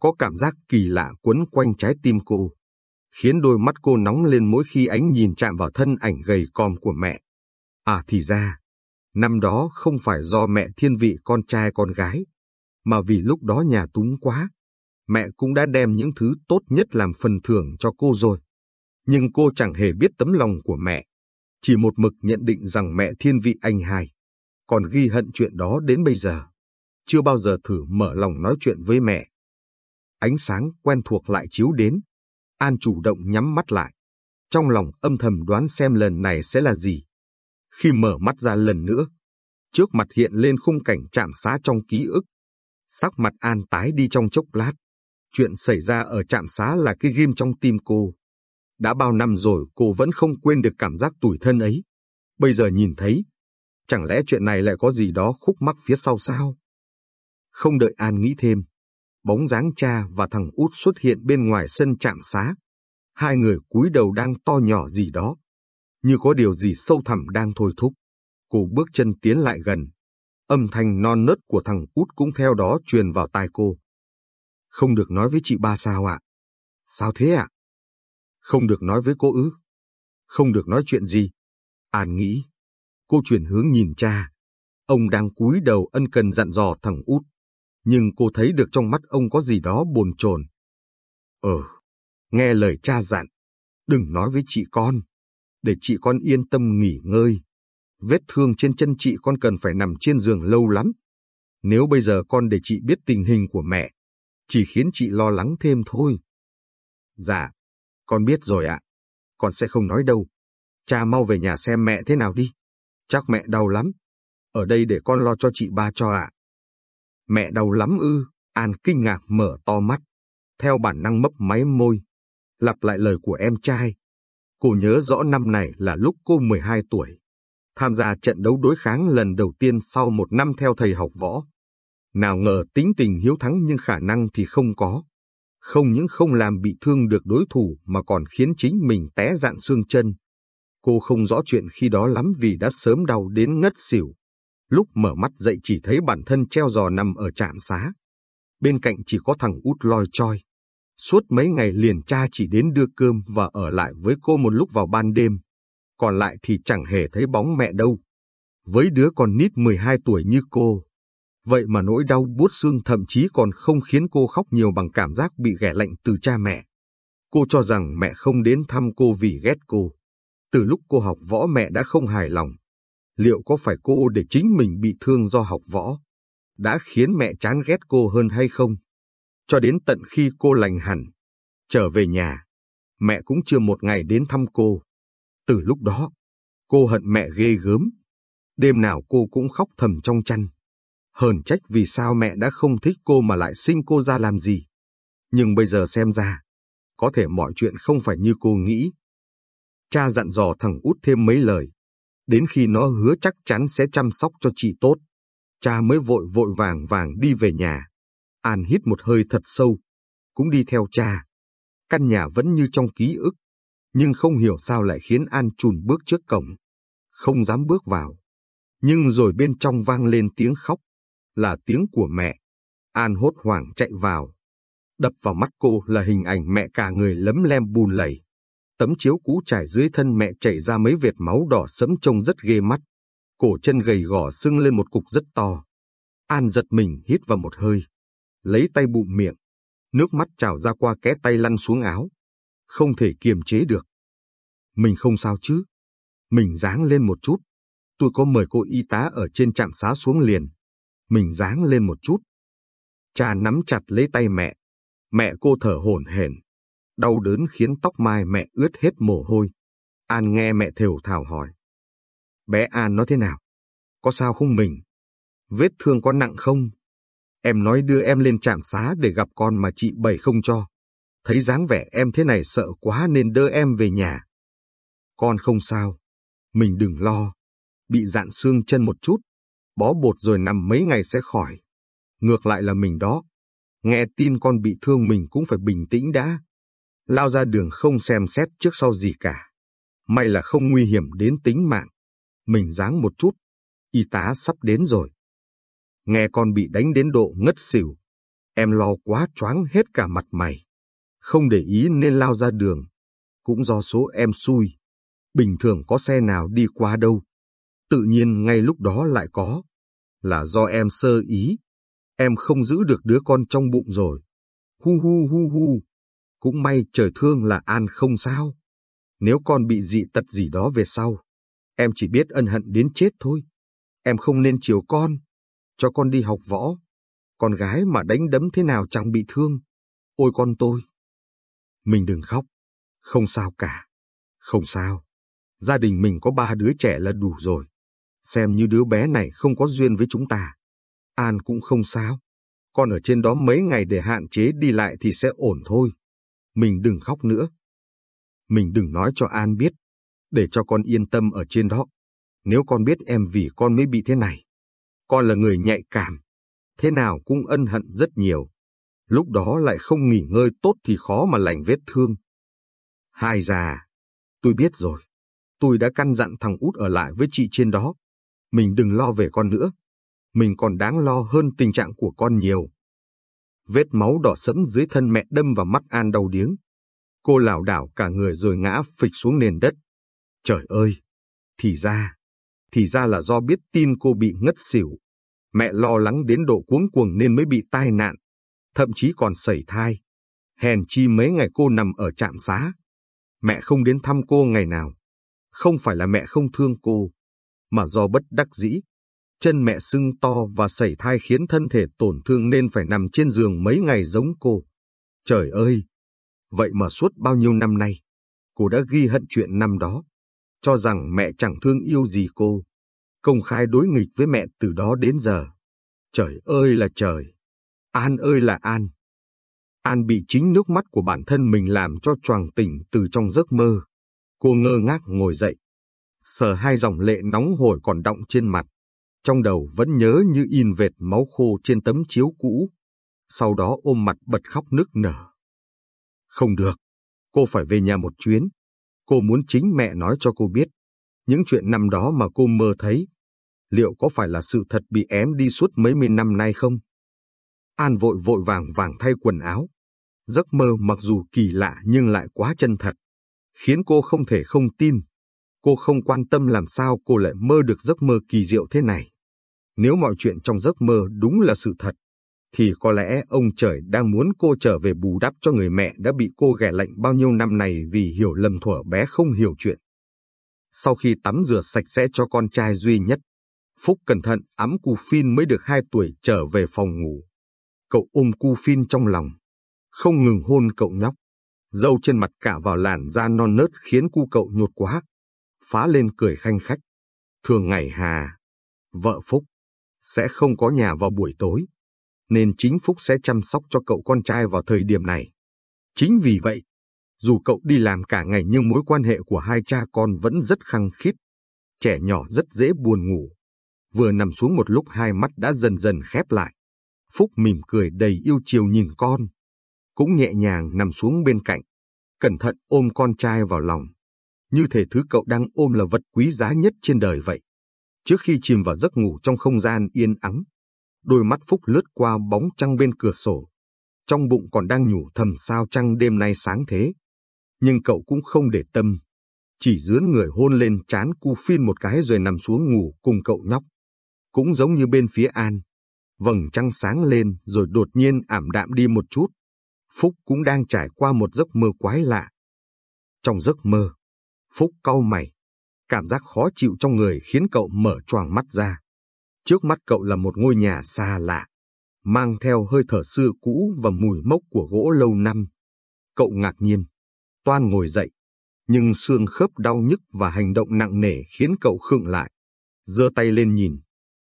có cảm giác kỳ lạ quấn quanh trái tim cô, khiến đôi mắt cô nóng lên mỗi khi ánh nhìn chạm vào thân ảnh gầy còm của mẹ. À thì ra, năm đó không phải do mẹ thiên vị con trai con gái, mà vì lúc đó nhà túng quá, mẹ cũng đã đem những thứ tốt nhất làm phần thưởng cho cô rồi. Nhưng cô chẳng hề biết tấm lòng của mẹ, chỉ một mực nhận định rằng mẹ thiên vị anh hai, còn ghi hận chuyện đó đến bây giờ. Chưa bao giờ thử mở lòng nói chuyện với mẹ ánh sáng quen thuộc lại chiếu đến. An chủ động nhắm mắt lại, trong lòng âm thầm đoán xem lần này sẽ là gì. Khi mở mắt ra lần nữa, trước mặt hiện lên khung cảnh chạm xá trong ký ức. Sắc mặt An tái đi trong chốc lát. Chuyện xảy ra ở trạm xá là cái ghim trong tim cô. Đã bao năm rồi cô vẫn không quên được cảm giác tủi thân ấy. Bây giờ nhìn thấy, chẳng lẽ chuyện này lại có gì đó khúc mắc phía sau sao? Không đợi An nghĩ thêm, bóng dáng cha và thằng út xuất hiện bên ngoài sân trạm xá. Hai người cúi đầu đang to nhỏ gì đó, như có điều gì sâu thẳm đang thôi thúc. Cô bước chân tiến lại gần, Âm thanh non nớt của thằng út cũng theo đó truyền vào tai cô. Không được nói với chị ba sao ạ? Sao thế ạ? Không được nói với cô ư? Không được nói chuyện gì? An nghĩ. Cô chuyển hướng nhìn cha. Ông đang cúi đầu ân cần dặn dò thằng út. Nhưng cô thấy được trong mắt ông có gì đó bồn chồn. Ờ, nghe lời cha dặn. Đừng nói với chị con. Để chị con yên tâm nghỉ ngơi. Vết thương trên chân chị con cần phải nằm trên giường lâu lắm. Nếu bây giờ con để chị biết tình hình của mẹ, chỉ khiến chị lo lắng thêm thôi. Dạ, con biết rồi ạ. Con sẽ không nói đâu. Cha mau về nhà xem mẹ thế nào đi. Chắc mẹ đau lắm. Ở đây để con lo cho chị ba cho ạ. Mẹ đau lắm ư, An kinh ngạc mở to mắt. Theo bản năng mấp máy môi. Lặp lại lời của em trai. Cô nhớ rõ năm này là lúc cô 12 tuổi. Tham gia trận đấu đối kháng lần đầu tiên sau một năm theo thầy học võ. Nào ngờ tính tình hiếu thắng nhưng khả năng thì không có. Không những không làm bị thương được đối thủ mà còn khiến chính mình té dạn xương chân. Cô không rõ chuyện khi đó lắm vì đã sớm đau đến ngất xỉu. Lúc mở mắt dậy chỉ thấy bản thân treo giò nằm ở trạm xá. Bên cạnh chỉ có thằng út loi choi. Suốt mấy ngày liền cha chỉ đến đưa cơm và ở lại với cô một lúc vào ban đêm. Còn lại thì chẳng hề thấy bóng mẹ đâu. Với đứa con nít 12 tuổi như cô, Vậy mà nỗi đau buốt xương thậm chí còn không khiến cô khóc nhiều bằng cảm giác bị ghẻ lạnh từ cha mẹ. Cô cho rằng mẹ không đến thăm cô vì ghét cô. Từ lúc cô học võ mẹ đã không hài lòng. Liệu có phải cô để chính mình bị thương do học võ? Đã khiến mẹ chán ghét cô hơn hay không? Cho đến tận khi cô lành hẳn, trở về nhà, mẹ cũng chưa một ngày đến thăm cô. Từ lúc đó, cô hận mẹ ghê gớm. Đêm nào cô cũng khóc thầm trong chăn hờn trách vì sao mẹ đã không thích cô mà lại sinh cô ra làm gì. Nhưng bây giờ xem ra, có thể mọi chuyện không phải như cô nghĩ. Cha dặn dò thằng út thêm mấy lời, đến khi nó hứa chắc chắn sẽ chăm sóc cho chị tốt. Cha mới vội vội vàng vàng đi về nhà. An hít một hơi thật sâu, cũng đi theo cha. Căn nhà vẫn như trong ký ức, nhưng không hiểu sao lại khiến An chùn bước trước cổng. Không dám bước vào. Nhưng rồi bên trong vang lên tiếng khóc là tiếng của mẹ. An hốt hoảng chạy vào. Đập vào mắt cô là hình ảnh mẹ cả người lấm lem bùn lầy. Tấm chiếu cũ trải dưới thân mẹ chảy ra mấy vệt máu đỏ sẫm trông rất ghê mắt. Cổ chân gầy gò sưng lên một cục rất to. An giật mình hít vào một hơi. Lấy tay bụng miệng. Nước mắt trào ra qua kẽ tay lăn xuống áo. Không thể kiềm chế được. Mình không sao chứ. Mình dáng lên một chút. Tôi có mời cô y tá ở trên trạm xá xuống liền mình dáng lên một chút. Cha nắm chặt lấy tay mẹ. Mẹ cô thở hổn hển, đau đớn khiến tóc mai mẹ ướt hết mồ hôi. An nghe mẹ thều thào hỏi. Bé An nó thế nào? Có sao không mình? Vết thương có nặng không? Em nói đưa em lên trạm xá để gặp con mà chị Bảy không cho. Thấy dáng vẻ em thế này sợ quá nên đưa em về nhà. Con không sao. Mình đừng lo. Bị dạn xương chân một chút bó bột rồi nằm mấy ngày sẽ khỏi. Ngược lại là mình đó. Nghe tin con bị thương mình cũng phải bình tĩnh đã. Lao ra đường không xem xét trước sau gì cả. May là không nguy hiểm đến tính mạng. Mình dáng một chút. Y tá sắp đến rồi. Nghe con bị đánh đến độ ngất xỉu. Em lo quá choáng hết cả mặt mày. Không để ý nên lao ra đường. Cũng do số em xui. Bình thường có xe nào đi qua đâu tự nhiên ngay lúc đó lại có. Là do em sơ ý. Em không giữ được đứa con trong bụng rồi. Hu hu hu hu. Cũng may trời thương là An không sao. Nếu con bị dị tật gì đó về sau, em chỉ biết ân hận đến chết thôi. Em không nên chiều con, cho con đi học võ. Con gái mà đánh đấm thế nào chẳng bị thương. Ôi con tôi. Mình đừng khóc. Không sao cả. Không sao. Gia đình mình có ba đứa trẻ là đủ rồi xem như đứa bé này không có duyên với chúng ta. An cũng không sao, con ở trên đó mấy ngày để hạn chế đi lại thì sẽ ổn thôi. Mình đừng khóc nữa. Mình đừng nói cho An biết, để cho con yên tâm ở trên đó. Nếu con biết em vì con mới bị thế này, con là người nhạy cảm, thế nào cũng ân hận rất nhiều. Lúc đó lại không nghỉ ngơi tốt thì khó mà lành vết thương. Hai già, tôi biết rồi. Tôi đã căn dặn thằng út ở lại với chị trên đó. Mình đừng lo về con nữa. mình còn đáng lo hơn tình trạng của con nhiều. Vết máu đỏ sẫm dưới thân mẹ đâm vào mắt An đau điếng. Cô lảo đảo cả người rồi ngã phịch xuống nền đất. Trời ơi! Thì ra, thì ra là do biết tin cô bị ngất xỉu. Mẹ lo lắng đến độ cuống cuồng nên mới bị tai nạn, thậm chí còn sẩy thai. Hèn chi mấy ngày cô nằm ở trạm xá. Mẹ không đến thăm cô ngày nào. Không phải là mẹ không thương cô, mà do bất đắc dĩ. Chân mẹ sưng to và sẩy thai khiến thân thể tổn thương nên phải nằm trên giường mấy ngày giống cô. Trời ơi! Vậy mà suốt bao nhiêu năm nay, cô đã ghi hận chuyện năm đó, cho rằng mẹ chẳng thương yêu gì cô. Công khai đối nghịch với mẹ từ đó đến giờ. Trời ơi là trời! An ơi là An! An bị chính nước mắt của bản thân mình làm cho choàng tỉnh từ trong giấc mơ. Cô ngơ ngác ngồi dậy, sờ hai dòng lệ nóng hổi còn đọng trên mặt. Trong đầu vẫn nhớ như in vệt máu khô trên tấm chiếu cũ. Sau đó ôm mặt bật khóc nức nở. Không được, cô phải về nhà một chuyến. Cô muốn chính mẹ nói cho cô biết. Những chuyện năm đó mà cô mơ thấy, liệu có phải là sự thật bị ém đi suốt mấy mươi năm nay không? An vội vội vàng vàng thay quần áo. Giấc mơ mặc dù kỳ lạ nhưng lại quá chân thật, khiến cô không thể không tin. Cô không quan tâm làm sao cô lại mơ được giấc mơ kỳ diệu thế này. Nếu mọi chuyện trong giấc mơ đúng là sự thật, thì có lẽ ông trời đang muốn cô trở về bù đắp cho người mẹ đã bị cô ghẻ lạnh bao nhiêu năm này vì hiểu lầm thuở bé không hiểu chuyện. Sau khi tắm rửa sạch sẽ cho con trai duy nhất, Phúc cẩn thận ấm cu Phin mới được hai tuổi trở về phòng ngủ. Cậu ôm cu Phin trong lòng, không ngừng hôn cậu nhóc. Dâu trên mặt cả vào làn da non nớt khiến cu cậu nhột quá. Phá lên cười khanh khách. Thường ngày Hà, vợ Phúc, sẽ không có nhà vào buổi tối, nên chính Phúc sẽ chăm sóc cho cậu con trai vào thời điểm này. Chính vì vậy, dù cậu đi làm cả ngày nhưng mối quan hệ của hai cha con vẫn rất khăng khít. Trẻ nhỏ rất dễ buồn ngủ. Vừa nằm xuống một lúc hai mắt đã dần dần khép lại. Phúc mỉm cười đầy yêu chiều nhìn con. Cũng nhẹ nhàng nằm xuống bên cạnh. Cẩn thận ôm con trai vào lòng. Như thể thứ cậu đang ôm là vật quý giá nhất trên đời vậy. Trước khi chìm vào giấc ngủ trong không gian yên ắng, đôi mắt Phúc lướt qua bóng trăng bên cửa sổ. Trong bụng còn đang nhủ thầm sao trăng đêm nay sáng thế. Nhưng cậu cũng không để tâm. Chỉ dướn người hôn lên chán cu phin một cái rồi nằm xuống ngủ cùng cậu nhóc. Cũng giống như bên phía An. Vầng trăng sáng lên rồi đột nhiên ảm đạm đi một chút. Phúc cũng đang trải qua một giấc mơ quái lạ. Trong giấc mơ, Phúc cau mày. Cảm giác khó chịu trong người khiến cậu mở choàng mắt ra. Trước mắt cậu là một ngôi nhà xa lạ, mang theo hơi thở xưa cũ và mùi mốc của gỗ lâu năm. Cậu ngạc nhiên, toan ngồi dậy, nhưng xương khớp đau nhức và hành động nặng nề khiến cậu khựng lại. giơ tay lên nhìn,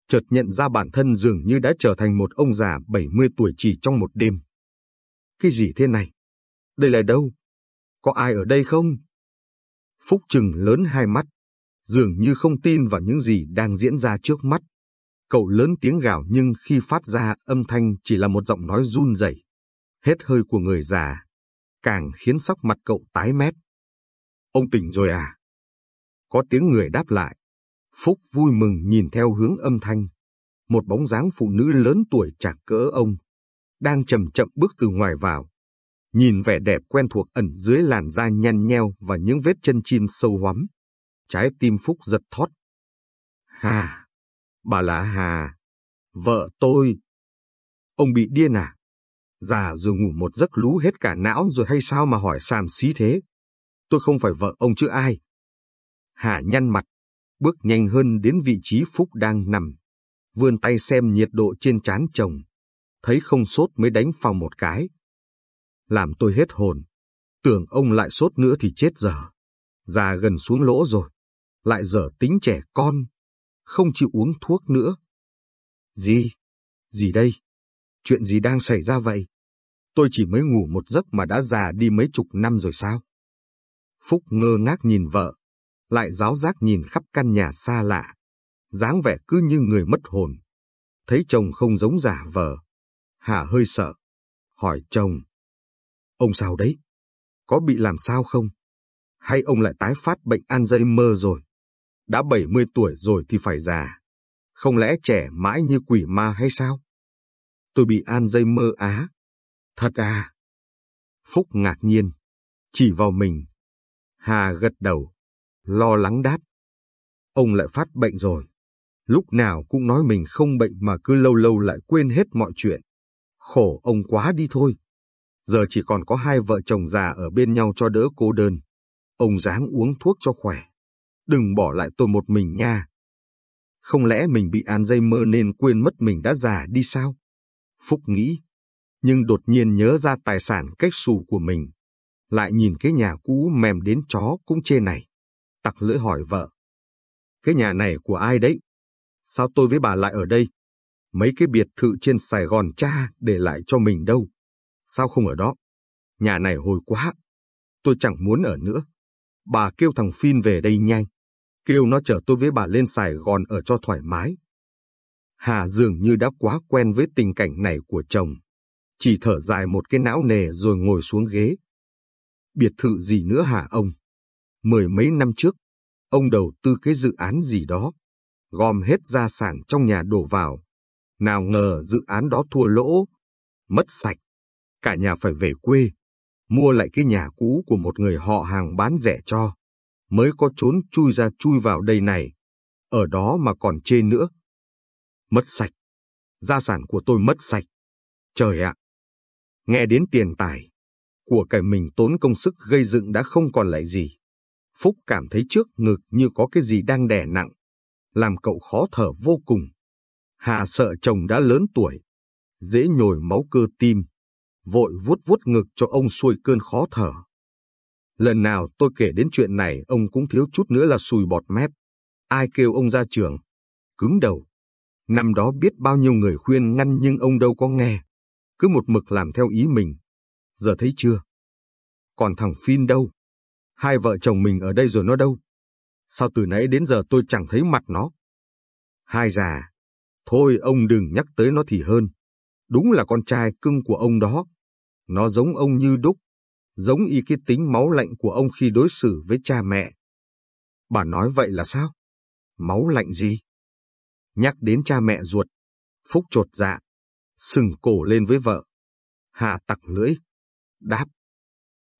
chợt nhận ra bản thân dường như đã trở thành một ông già 70 tuổi chỉ trong một đêm. Cái gì thế này? Đây là đâu? Có ai ở đây không? Phúc trừng lớn hai mắt, dường như không tin vào những gì đang diễn ra trước mắt. Cậu lớn tiếng gào nhưng khi phát ra âm thanh chỉ là một giọng nói run rẩy, hết hơi của người già, càng khiến sắc mặt cậu tái mét. Ông tỉnh rồi à? Có tiếng người đáp lại. Phúc vui mừng nhìn theo hướng âm thanh. Một bóng dáng phụ nữ lớn tuổi chạc cỡ ông, đang chậm chậm bước từ ngoài vào. Nhìn vẻ đẹp quen thuộc ẩn dưới làn da nhăn nheo và những vết chân chim sâu hoắm. Trái tim Phúc giật thót. Hà! Bà là Hà, vợ tôi. Ông bị điên à? Già rồi ngủ một giấc lú hết cả não rồi hay sao mà hỏi xàm xí thế? Tôi không phải vợ ông chứ ai. Hà nhăn mặt, bước nhanh hơn đến vị trí Phúc đang nằm. Vươn tay xem nhiệt độ trên trán chồng. Thấy không sốt mới đánh phòng một cái. Làm tôi hết hồn. Tưởng ông lại sốt nữa thì chết dở. Già gần xuống lỗ rồi. Lại dở tính trẻ con không chịu uống thuốc nữa. Gì? Gì đây? Chuyện gì đang xảy ra vậy? Tôi chỉ mới ngủ một giấc mà đã già đi mấy chục năm rồi sao? Phúc ngơ ngác nhìn vợ, lại giáo giác nhìn khắp căn nhà xa lạ, dáng vẻ cứ như người mất hồn. Thấy chồng không giống giả vờ, Hà hơi sợ, hỏi chồng. Ông sao đấy? Có bị làm sao không? Hay ông lại tái phát bệnh Alzheimer rồi? Đã 70 tuổi rồi thì phải già. Không lẽ trẻ mãi như quỷ ma hay sao? Tôi bị an dây mơ á. Thật à? Phúc ngạc nhiên, chỉ vào mình. Hà gật đầu, lo lắng đáp. Ông lại phát bệnh rồi. Lúc nào cũng nói mình không bệnh mà cứ lâu lâu lại quên hết mọi chuyện. Khổ ông quá đi thôi. Giờ chỉ còn có hai vợ chồng già ở bên nhau cho đỡ cô đơn. Ông dáng uống thuốc cho khỏe. Đừng bỏ lại tôi một mình nha. Không lẽ mình bị an dây mơ nên quên mất mình đã già đi sao? Phúc nghĩ, nhưng đột nhiên nhớ ra tài sản cách xù của mình. Lại nhìn cái nhà cũ mềm đến chó cũng chê này. Tặc lưỡi hỏi vợ. Cái nhà này của ai đấy? Sao tôi với bà lại ở đây? Mấy cái biệt thự trên Sài Gòn cha để lại cho mình đâu. Sao không ở đó? Nhà này hồi quá. Tôi chẳng muốn ở nữa. Bà kêu thằng Phin về đây nhanh. Kêu nó chở tôi với bà lên Sài Gòn ở cho thoải mái. Hà dường như đã quá quen với tình cảnh này của chồng. Chỉ thở dài một cái não nề rồi ngồi xuống ghế. Biệt thự gì nữa hả ông? Mười mấy năm trước, ông đầu tư cái dự án gì đó, gom hết gia sản trong nhà đổ vào. Nào ngờ dự án đó thua lỗ, mất sạch. Cả nhà phải về quê, mua lại cái nhà cũ của một người họ hàng bán rẻ cho. Mới có trốn chui ra chui vào đây này. Ở đó mà còn chê nữa. Mất sạch. Gia sản của tôi mất sạch. Trời ạ! Nghe đến tiền tài, của cải mình tốn công sức gây dựng đã không còn lại gì. Phúc cảm thấy trước ngực như có cái gì đang đè nặng, làm cậu khó thở vô cùng. Hà sợ chồng đã lớn tuổi, dễ nhồi máu cơ tim, vội vuốt vuốt ngực cho ông xuôi cơn khó thở. Lần nào tôi kể đến chuyện này, ông cũng thiếu chút nữa là sùi bọt mép. Ai kêu ông ra trường? Cứng đầu. Năm đó biết bao nhiêu người khuyên ngăn nhưng ông đâu có nghe. Cứ một mực làm theo ý mình. Giờ thấy chưa? Còn thằng Phin đâu? Hai vợ chồng mình ở đây rồi nó đâu? Sao từ nãy đến giờ tôi chẳng thấy mặt nó? Hai già. Thôi ông đừng nhắc tới nó thì hơn. Đúng là con trai cưng của ông đó. Nó giống ông như đúc. Giống y cái tính máu lạnh của ông khi đối xử với cha mẹ. Bà nói vậy là sao? Máu lạnh gì? Nhắc đến cha mẹ ruột, Phúc trột dạ, sừng cổ lên với vợ. Hạ tặc lưỡi, đáp.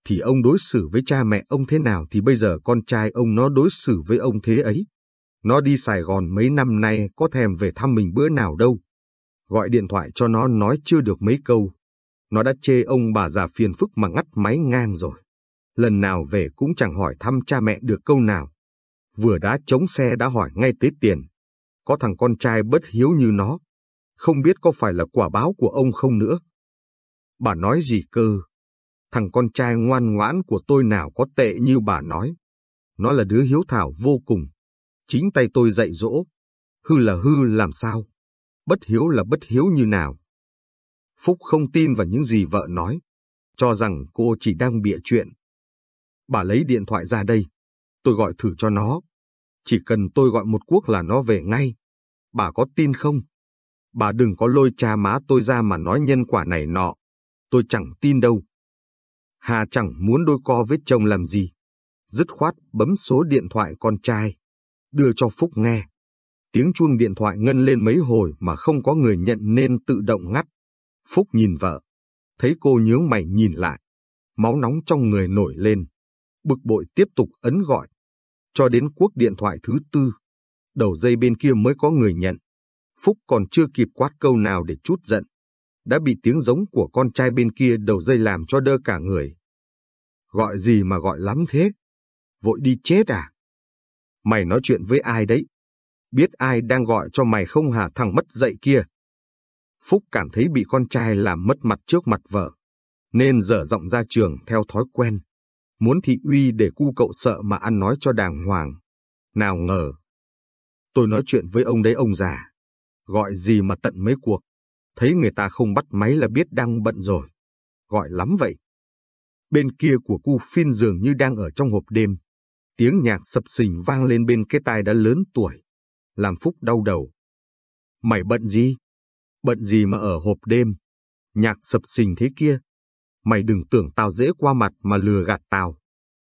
Thì ông đối xử với cha mẹ ông thế nào thì bây giờ con trai ông nó đối xử với ông thế ấy. Nó đi Sài Gòn mấy năm nay có thèm về thăm mình bữa nào đâu. Gọi điện thoại cho nó nói chưa được mấy câu. Nó đã chê ông bà già phiền phức mà ngắt máy ngang rồi. Lần nào về cũng chẳng hỏi thăm cha mẹ được câu nào. Vừa đã chống xe đã hỏi ngay tới tiền có thằng con trai bất hiếu như nó, không biết có phải là quả báo của ông không nữa. Bà nói gì cơ? Thằng con trai ngoan ngoãn của tôi nào có tệ như bà nói. Nó là đứa hiếu thảo vô cùng. Chính tay tôi dạy dỗ. Hư là hư làm sao? Bất hiếu là bất hiếu như nào? Phúc không tin vào những gì vợ nói, cho rằng cô chỉ đang bịa chuyện. Bà lấy điện thoại ra đây, tôi gọi thử cho nó. Chỉ cần tôi gọi một cuộc là nó về ngay. Bà có tin không? Bà đừng có lôi cha má tôi ra mà nói nhân quả này nọ. Tôi chẳng tin đâu. Hà chẳng muốn đôi co với chồng làm gì. Dứt khoát bấm số điện thoại con trai. Đưa cho Phúc nghe. Tiếng chuông điện thoại ngân lên mấy hồi mà không có người nhận nên tự động ngắt. Phúc nhìn vợ. Thấy cô nhớ mày nhìn lại. Máu nóng trong người nổi lên. Bực bội tiếp tục ấn gọi cho đến cuốc điện thoại thứ tư. Đầu dây bên kia mới có người nhận. Phúc còn chưa kịp quát câu nào để chút giận. Đã bị tiếng giống của con trai bên kia đầu dây làm cho đơ cả người. Gọi gì mà gọi lắm thế? Vội đi chết à? Mày nói chuyện với ai đấy? Biết ai đang gọi cho mày không hả thằng mất dậy kia? Phúc cảm thấy bị con trai làm mất mặt trước mặt vợ, nên dở giọng ra trường theo thói quen muốn thị uy để cu cậu sợ mà ăn nói cho đàng hoàng. Nào ngờ. Tôi nói chuyện với ông đấy ông già. Gọi gì mà tận mấy cuộc. Thấy người ta không bắt máy là biết đang bận rồi. Gọi lắm vậy. Bên kia của cu phin dường như đang ở trong hộp đêm. Tiếng nhạc sập sình vang lên bên cái tai đã lớn tuổi. Làm Phúc đau đầu. Mày bận gì? Bận gì mà ở hộp đêm? Nhạc sập sình thế kia, Mày đừng tưởng tao dễ qua mặt mà lừa gạt tao.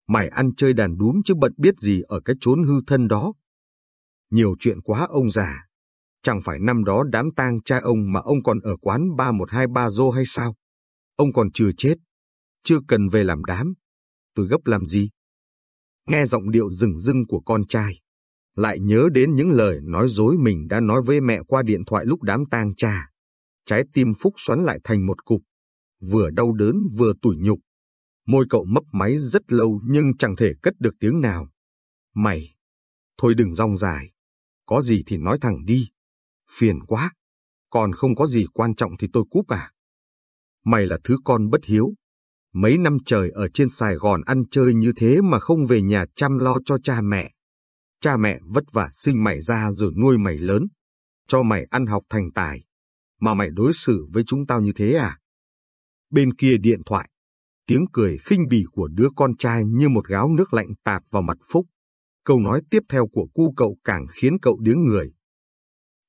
Mày ăn chơi đàn đúm chứ bận biết gì ở cái chốn hư thân đó. Nhiều chuyện quá ông già. Chẳng phải năm đó đám tang cha ông mà ông còn ở quán 3123 Dô hay sao? Ông còn chưa chết, chưa cần về làm đám. Tôi gấp làm gì? Nghe giọng điệu rừng rưng của con trai, lại nhớ đến những lời nói dối mình đã nói với mẹ qua điện thoại lúc đám tang cha. Trái tim Phúc xoắn lại thành một cục, vừa đau đớn vừa tủi nhục. Môi cậu mấp máy rất lâu nhưng chẳng thể cất được tiếng nào. Mày, thôi đừng rong dài, có gì thì nói thẳng đi. Phiền quá, còn không có gì quan trọng thì tôi cúp à. Mày là thứ con bất hiếu. Mấy năm trời ở trên Sài Gòn ăn chơi như thế mà không về nhà chăm lo cho cha mẹ. Cha mẹ vất vả sinh mày ra rồi nuôi mày lớn, cho mày ăn học thành tài. Mà mày đối xử với chúng tao như thế à? Bên kia điện thoại, tiếng cười khinh bỉ của đứa con trai như một gáo nước lạnh tạt vào mặt Phúc. Câu nói tiếp theo của cu cậu càng khiến cậu điếng người.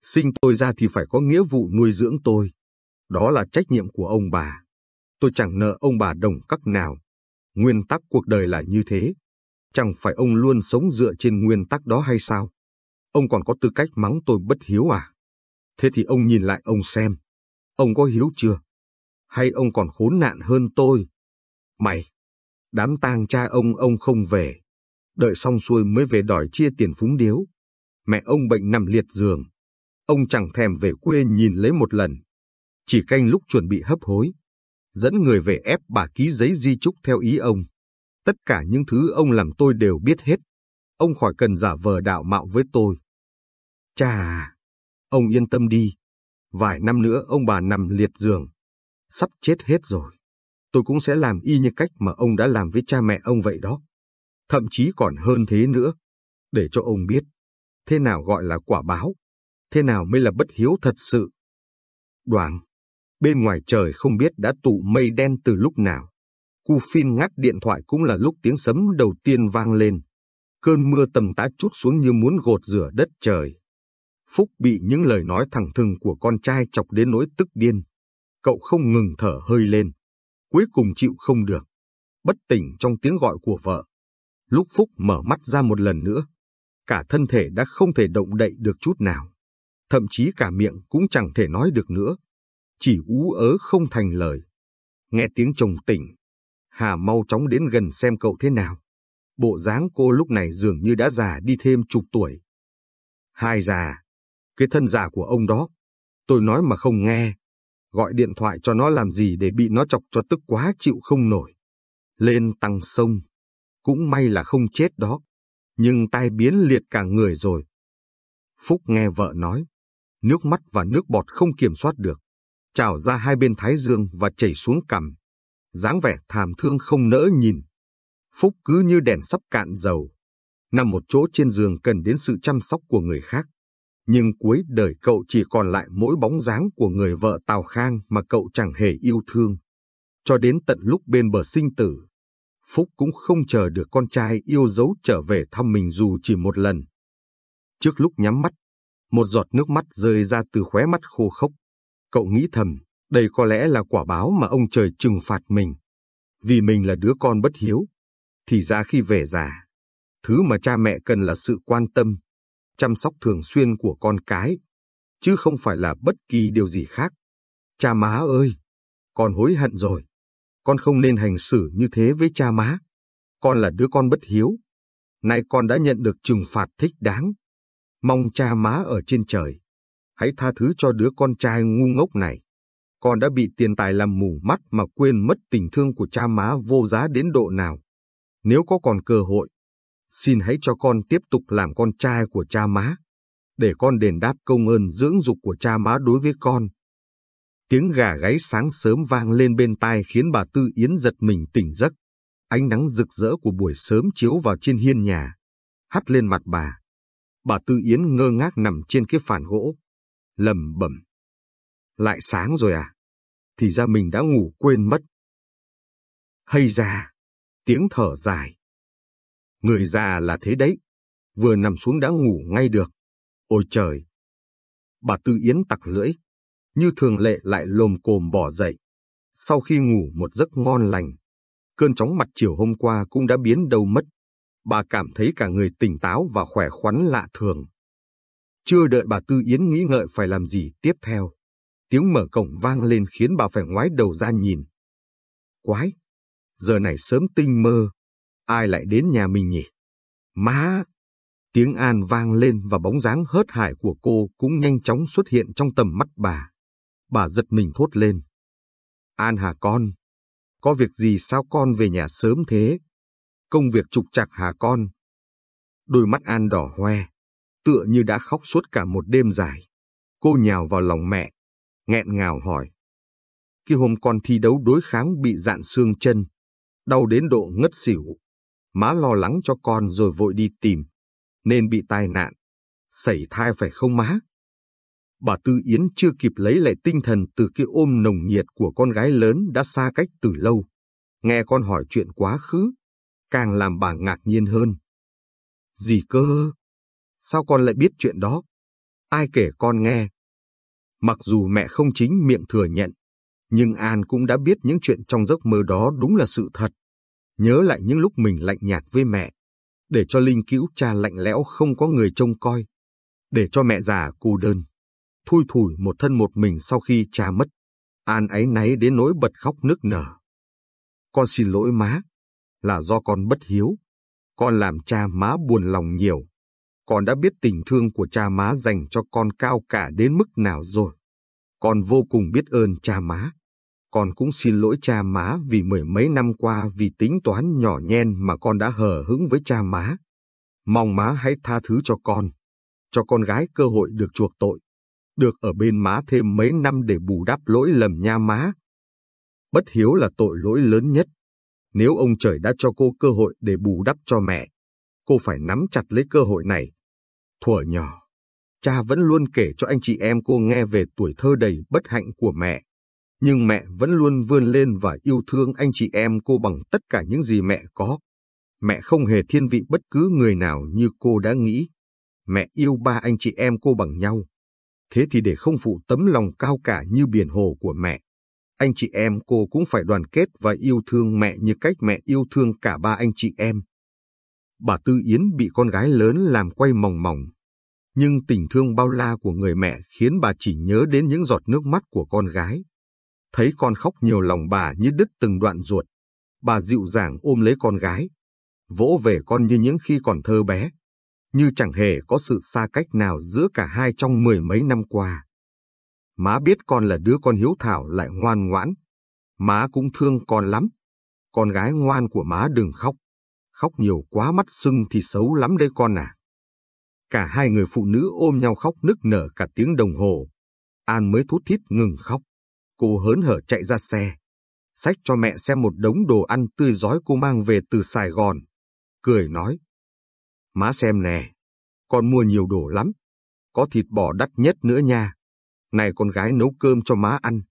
Sinh tôi ra thì phải có nghĩa vụ nuôi dưỡng tôi. Đó là trách nhiệm của ông bà. Tôi chẳng nợ ông bà đồng cắc nào. Nguyên tắc cuộc đời là như thế. Chẳng phải ông luôn sống dựa trên nguyên tắc đó hay sao? Ông còn có tư cách mắng tôi bất hiếu à? Thế thì ông nhìn lại ông xem. Ông có hiếu chưa? Hay ông còn khốn nạn hơn tôi? Mày! Đám tang cha ông ông không về. Đợi xong xuôi mới về đòi chia tiền phúng điếu. Mẹ ông bệnh nằm liệt giường. Ông chẳng thèm về quê nhìn lấy một lần. Chỉ canh lúc chuẩn bị hấp hối. Dẫn người về ép bà ký giấy di chúc theo ý ông. Tất cả những thứ ông làm tôi đều biết hết. Ông khỏi cần giả vờ đạo mạo với tôi. Chà, ông yên tâm đi. Vài năm nữa ông bà nằm liệt giường. Sắp chết hết rồi. Tôi cũng sẽ làm y như cách mà ông đã làm với cha mẹ ông vậy đó. Thậm chí còn hơn thế nữa. Để cho ông biết. Thế nào gọi là quả báo. Thế nào mới là bất hiếu thật sự. Đoàn. Bên ngoài trời không biết đã tụ mây đen từ lúc nào. Cu Phin ngắt điện thoại cũng là lúc tiếng sấm đầu tiên vang lên. Cơn mưa tầm tã chút xuống như muốn gột rửa đất trời. Phúc bị những lời nói thẳng thừng của con trai chọc đến nỗi tức điên. Cậu không ngừng thở hơi lên. Cuối cùng chịu không được. Bất tỉnh trong tiếng gọi của vợ. Lúc Phúc mở mắt ra một lần nữa, cả thân thể đã không thể động đậy được chút nào. Thậm chí cả miệng cũng chẳng thể nói được nữa. Chỉ ú ớ không thành lời. Nghe tiếng chồng tỉnh, Hà mau chóng đến gần xem cậu thế nào. Bộ dáng cô lúc này dường như đã già đi thêm chục tuổi. Hai già, cái thân già của ông đó, tôi nói mà không nghe. Gọi điện thoại cho nó làm gì để bị nó chọc cho tức quá chịu không nổi. Lên tăng sông, cũng may là không chết đó, nhưng tai biến liệt cả người rồi. Phúc nghe vợ nói, nước mắt và nước bọt không kiểm soát được, trào ra hai bên thái dương và chảy xuống cằm dáng vẻ thảm thương không nỡ nhìn. Phúc cứ như đèn sắp cạn dầu, nằm một chỗ trên giường cần đến sự chăm sóc của người khác. Nhưng cuối đời cậu chỉ còn lại mỗi bóng dáng của người vợ Tào Khang mà cậu chẳng hề yêu thương. Cho đến tận lúc bên bờ sinh tử, Phúc cũng không chờ được con trai yêu dấu trở về thăm mình dù chỉ một lần. Trước lúc nhắm mắt, một giọt nước mắt rơi ra từ khóe mắt khô khốc. Cậu nghĩ thầm, đây có lẽ là quả báo mà ông trời trừng phạt mình. Vì mình là đứa con bất hiếu. Thì ra khi về già, thứ mà cha mẹ cần là sự quan tâm, chăm sóc thường xuyên của con cái, chứ không phải là bất kỳ điều gì khác. Cha má ơi, con hối hận rồi. Con không nên hành xử như thế với cha má. Con là đứa con bất hiếu. Nay con đã nhận được trừng phạt thích đáng. Mong cha má ở trên trời. Hãy tha thứ cho đứa con trai ngu ngốc này con đã bị tiền tài làm mù mắt mà quên mất tình thương của cha má vô giá đến độ nào. Nếu có còn cơ hội, xin hãy cho con tiếp tục làm con trai của cha má, để con đền đáp công ơn dưỡng dục của cha má đối với con. Tiếng gà gáy sáng sớm vang lên bên tai khiến bà Tư Yến giật mình tỉnh giấc. Ánh nắng rực rỡ của buổi sớm chiếu vào trên hiên nhà, hắt lên mặt bà. Bà Tư Yến ngơ ngác nằm trên cái phản gỗ, lầm bẩm. Lại sáng rồi à? Thì ra mình đã ngủ quên mất. Hay ra, tiếng thở dài. Người già là thế đấy, vừa nằm xuống đã ngủ ngay được. Ôi trời! Bà Tư Yến tặc lưỡi, như thường lệ lại lồm cồm bỏ dậy. Sau khi ngủ một giấc ngon lành, cơn chóng mặt chiều hôm qua cũng đã biến đâu mất. Bà cảm thấy cả người tỉnh táo và khỏe khoắn lạ thường. Chưa đợi bà Tư Yến nghĩ ngợi phải làm gì tiếp theo. Tiếng mở cổng vang lên khiến bà phải ngoái đầu ra nhìn. Quái! Giờ này sớm tinh mơ. Ai lại đến nhà mình nhỉ? Má! Tiếng An vang lên và bóng dáng hớt hải của cô cũng nhanh chóng xuất hiện trong tầm mắt bà. Bà giật mình thốt lên. An hả con? Có việc gì sao con về nhà sớm thế? Công việc trục trặc hả con? Đôi mắt An đỏ hoe, tựa như đã khóc suốt cả một đêm dài. Cô nhào vào lòng mẹ, nghẹn ngào hỏi. Khi hôm con thi đấu đối kháng bị dạn xương chân, đau đến độ ngất xỉu. Má lo lắng cho con rồi vội đi tìm, nên bị tai nạn. Xảy thai phải không má? Bà Tư Yến chưa kịp lấy lại tinh thần từ cái ôm nồng nhiệt của con gái lớn đã xa cách từ lâu. Nghe con hỏi chuyện quá khứ, càng làm bà ngạc nhiên hơn. Gì cơ? Sao con lại biết chuyện đó? Ai kể con nghe? Mặc dù mẹ không chính miệng thừa nhận, nhưng An cũng đã biết những chuyện trong giấc mơ đó đúng là sự thật. Nhớ lại những lúc mình lạnh nhạt với mẹ, để cho Linh cứu cha lạnh lẽo không có người trông coi, để cho mẹ già cô đơn, thui thủi một thân một mình sau khi cha mất. An ấy náy đến nỗi bật khóc nức nở. Con xin lỗi má, là do con bất hiếu. Con làm cha má buồn lòng nhiều. Con đã biết tình thương của cha má dành cho con cao cả đến mức nào rồi. Con vô cùng biết ơn cha má. Con cũng xin lỗi cha má vì mười mấy năm qua vì tính toán nhỏ nhen mà con đã hờ hững với cha má. Mong má hãy tha thứ cho con, cho con gái cơ hội được chuộc tội, được ở bên má thêm mấy năm để bù đắp lỗi lầm nha má. Bất hiếu là tội lỗi lớn nhất. Nếu ông trời đã cho cô cơ hội để bù đắp cho mẹ, cô phải nắm chặt lấy cơ hội này. Thuở nhỏ, cha vẫn luôn kể cho anh chị em cô nghe về tuổi thơ đầy bất hạnh của mẹ. Nhưng mẹ vẫn luôn vươn lên và yêu thương anh chị em cô bằng tất cả những gì mẹ có. Mẹ không hề thiên vị bất cứ người nào như cô đã nghĩ. Mẹ yêu ba anh chị em cô bằng nhau. Thế thì để không phụ tấm lòng cao cả như biển hồ của mẹ, anh chị em cô cũng phải đoàn kết và yêu thương mẹ như cách mẹ yêu thương cả ba anh chị em. Bà Tư Yến bị con gái lớn làm quay mòng mòng. Nhưng tình thương bao la của người mẹ khiến bà chỉ nhớ đến những giọt nước mắt của con gái. Thấy con khóc nhiều lòng bà như đứt từng đoạn ruột. Bà dịu dàng ôm lấy con gái. Vỗ về con như những khi còn thơ bé. Như chẳng hề có sự xa cách nào giữa cả hai trong mười mấy năm qua. Má biết con là đứa con hiếu thảo lại ngoan ngoãn. Má cũng thương con lắm. Con gái ngoan của má đừng khóc. Khóc nhiều quá mắt sưng thì xấu lắm đấy con à. Cả hai người phụ nữ ôm nhau khóc nức nở cả tiếng đồng hồ. An mới thút thít ngừng khóc. Cô hớn hở chạy ra xe. Xách cho mẹ xem một đống đồ ăn tươi giói cô mang về từ Sài Gòn. Cười nói. Má xem nè, con mua nhiều đồ lắm. Có thịt bò đắt nhất nữa nha. Này con gái nấu cơm cho má ăn.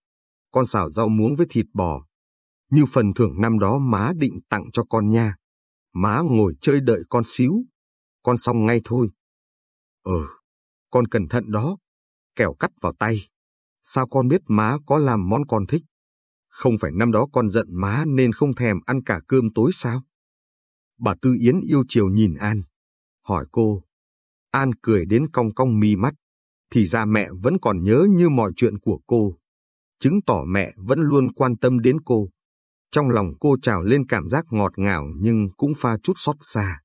Con xào rau muống với thịt bò. Như phần thưởng năm đó má định tặng cho con nha. Má ngồi chơi đợi con xíu. Con xong ngay thôi. Ừ, con cẩn thận đó. Kẻo cắt vào tay. Sao con biết má có làm món con thích? Không phải năm đó con giận má nên không thèm ăn cả cơm tối sao? Bà Tư Yến yêu chiều nhìn An. Hỏi cô. An cười đến cong cong mi mắt. Thì ra mẹ vẫn còn nhớ như mọi chuyện của cô. Chứng tỏ mẹ vẫn luôn quan tâm đến cô. Trong lòng cô trào lên cảm giác ngọt ngào nhưng cũng pha chút xót xa.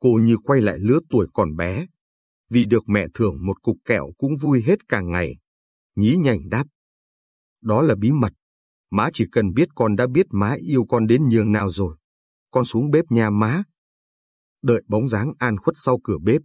Cô như quay lại lứa tuổi còn bé. Vì được mẹ thưởng một cục kẹo cũng vui hết cả ngày. Nhí nhảnh đáp. Đó là bí mật. Má chỉ cần biết con đã biết má yêu con đến nhường nào rồi. Con xuống bếp nhà má. Đợi bóng dáng an khuất sau cửa bếp,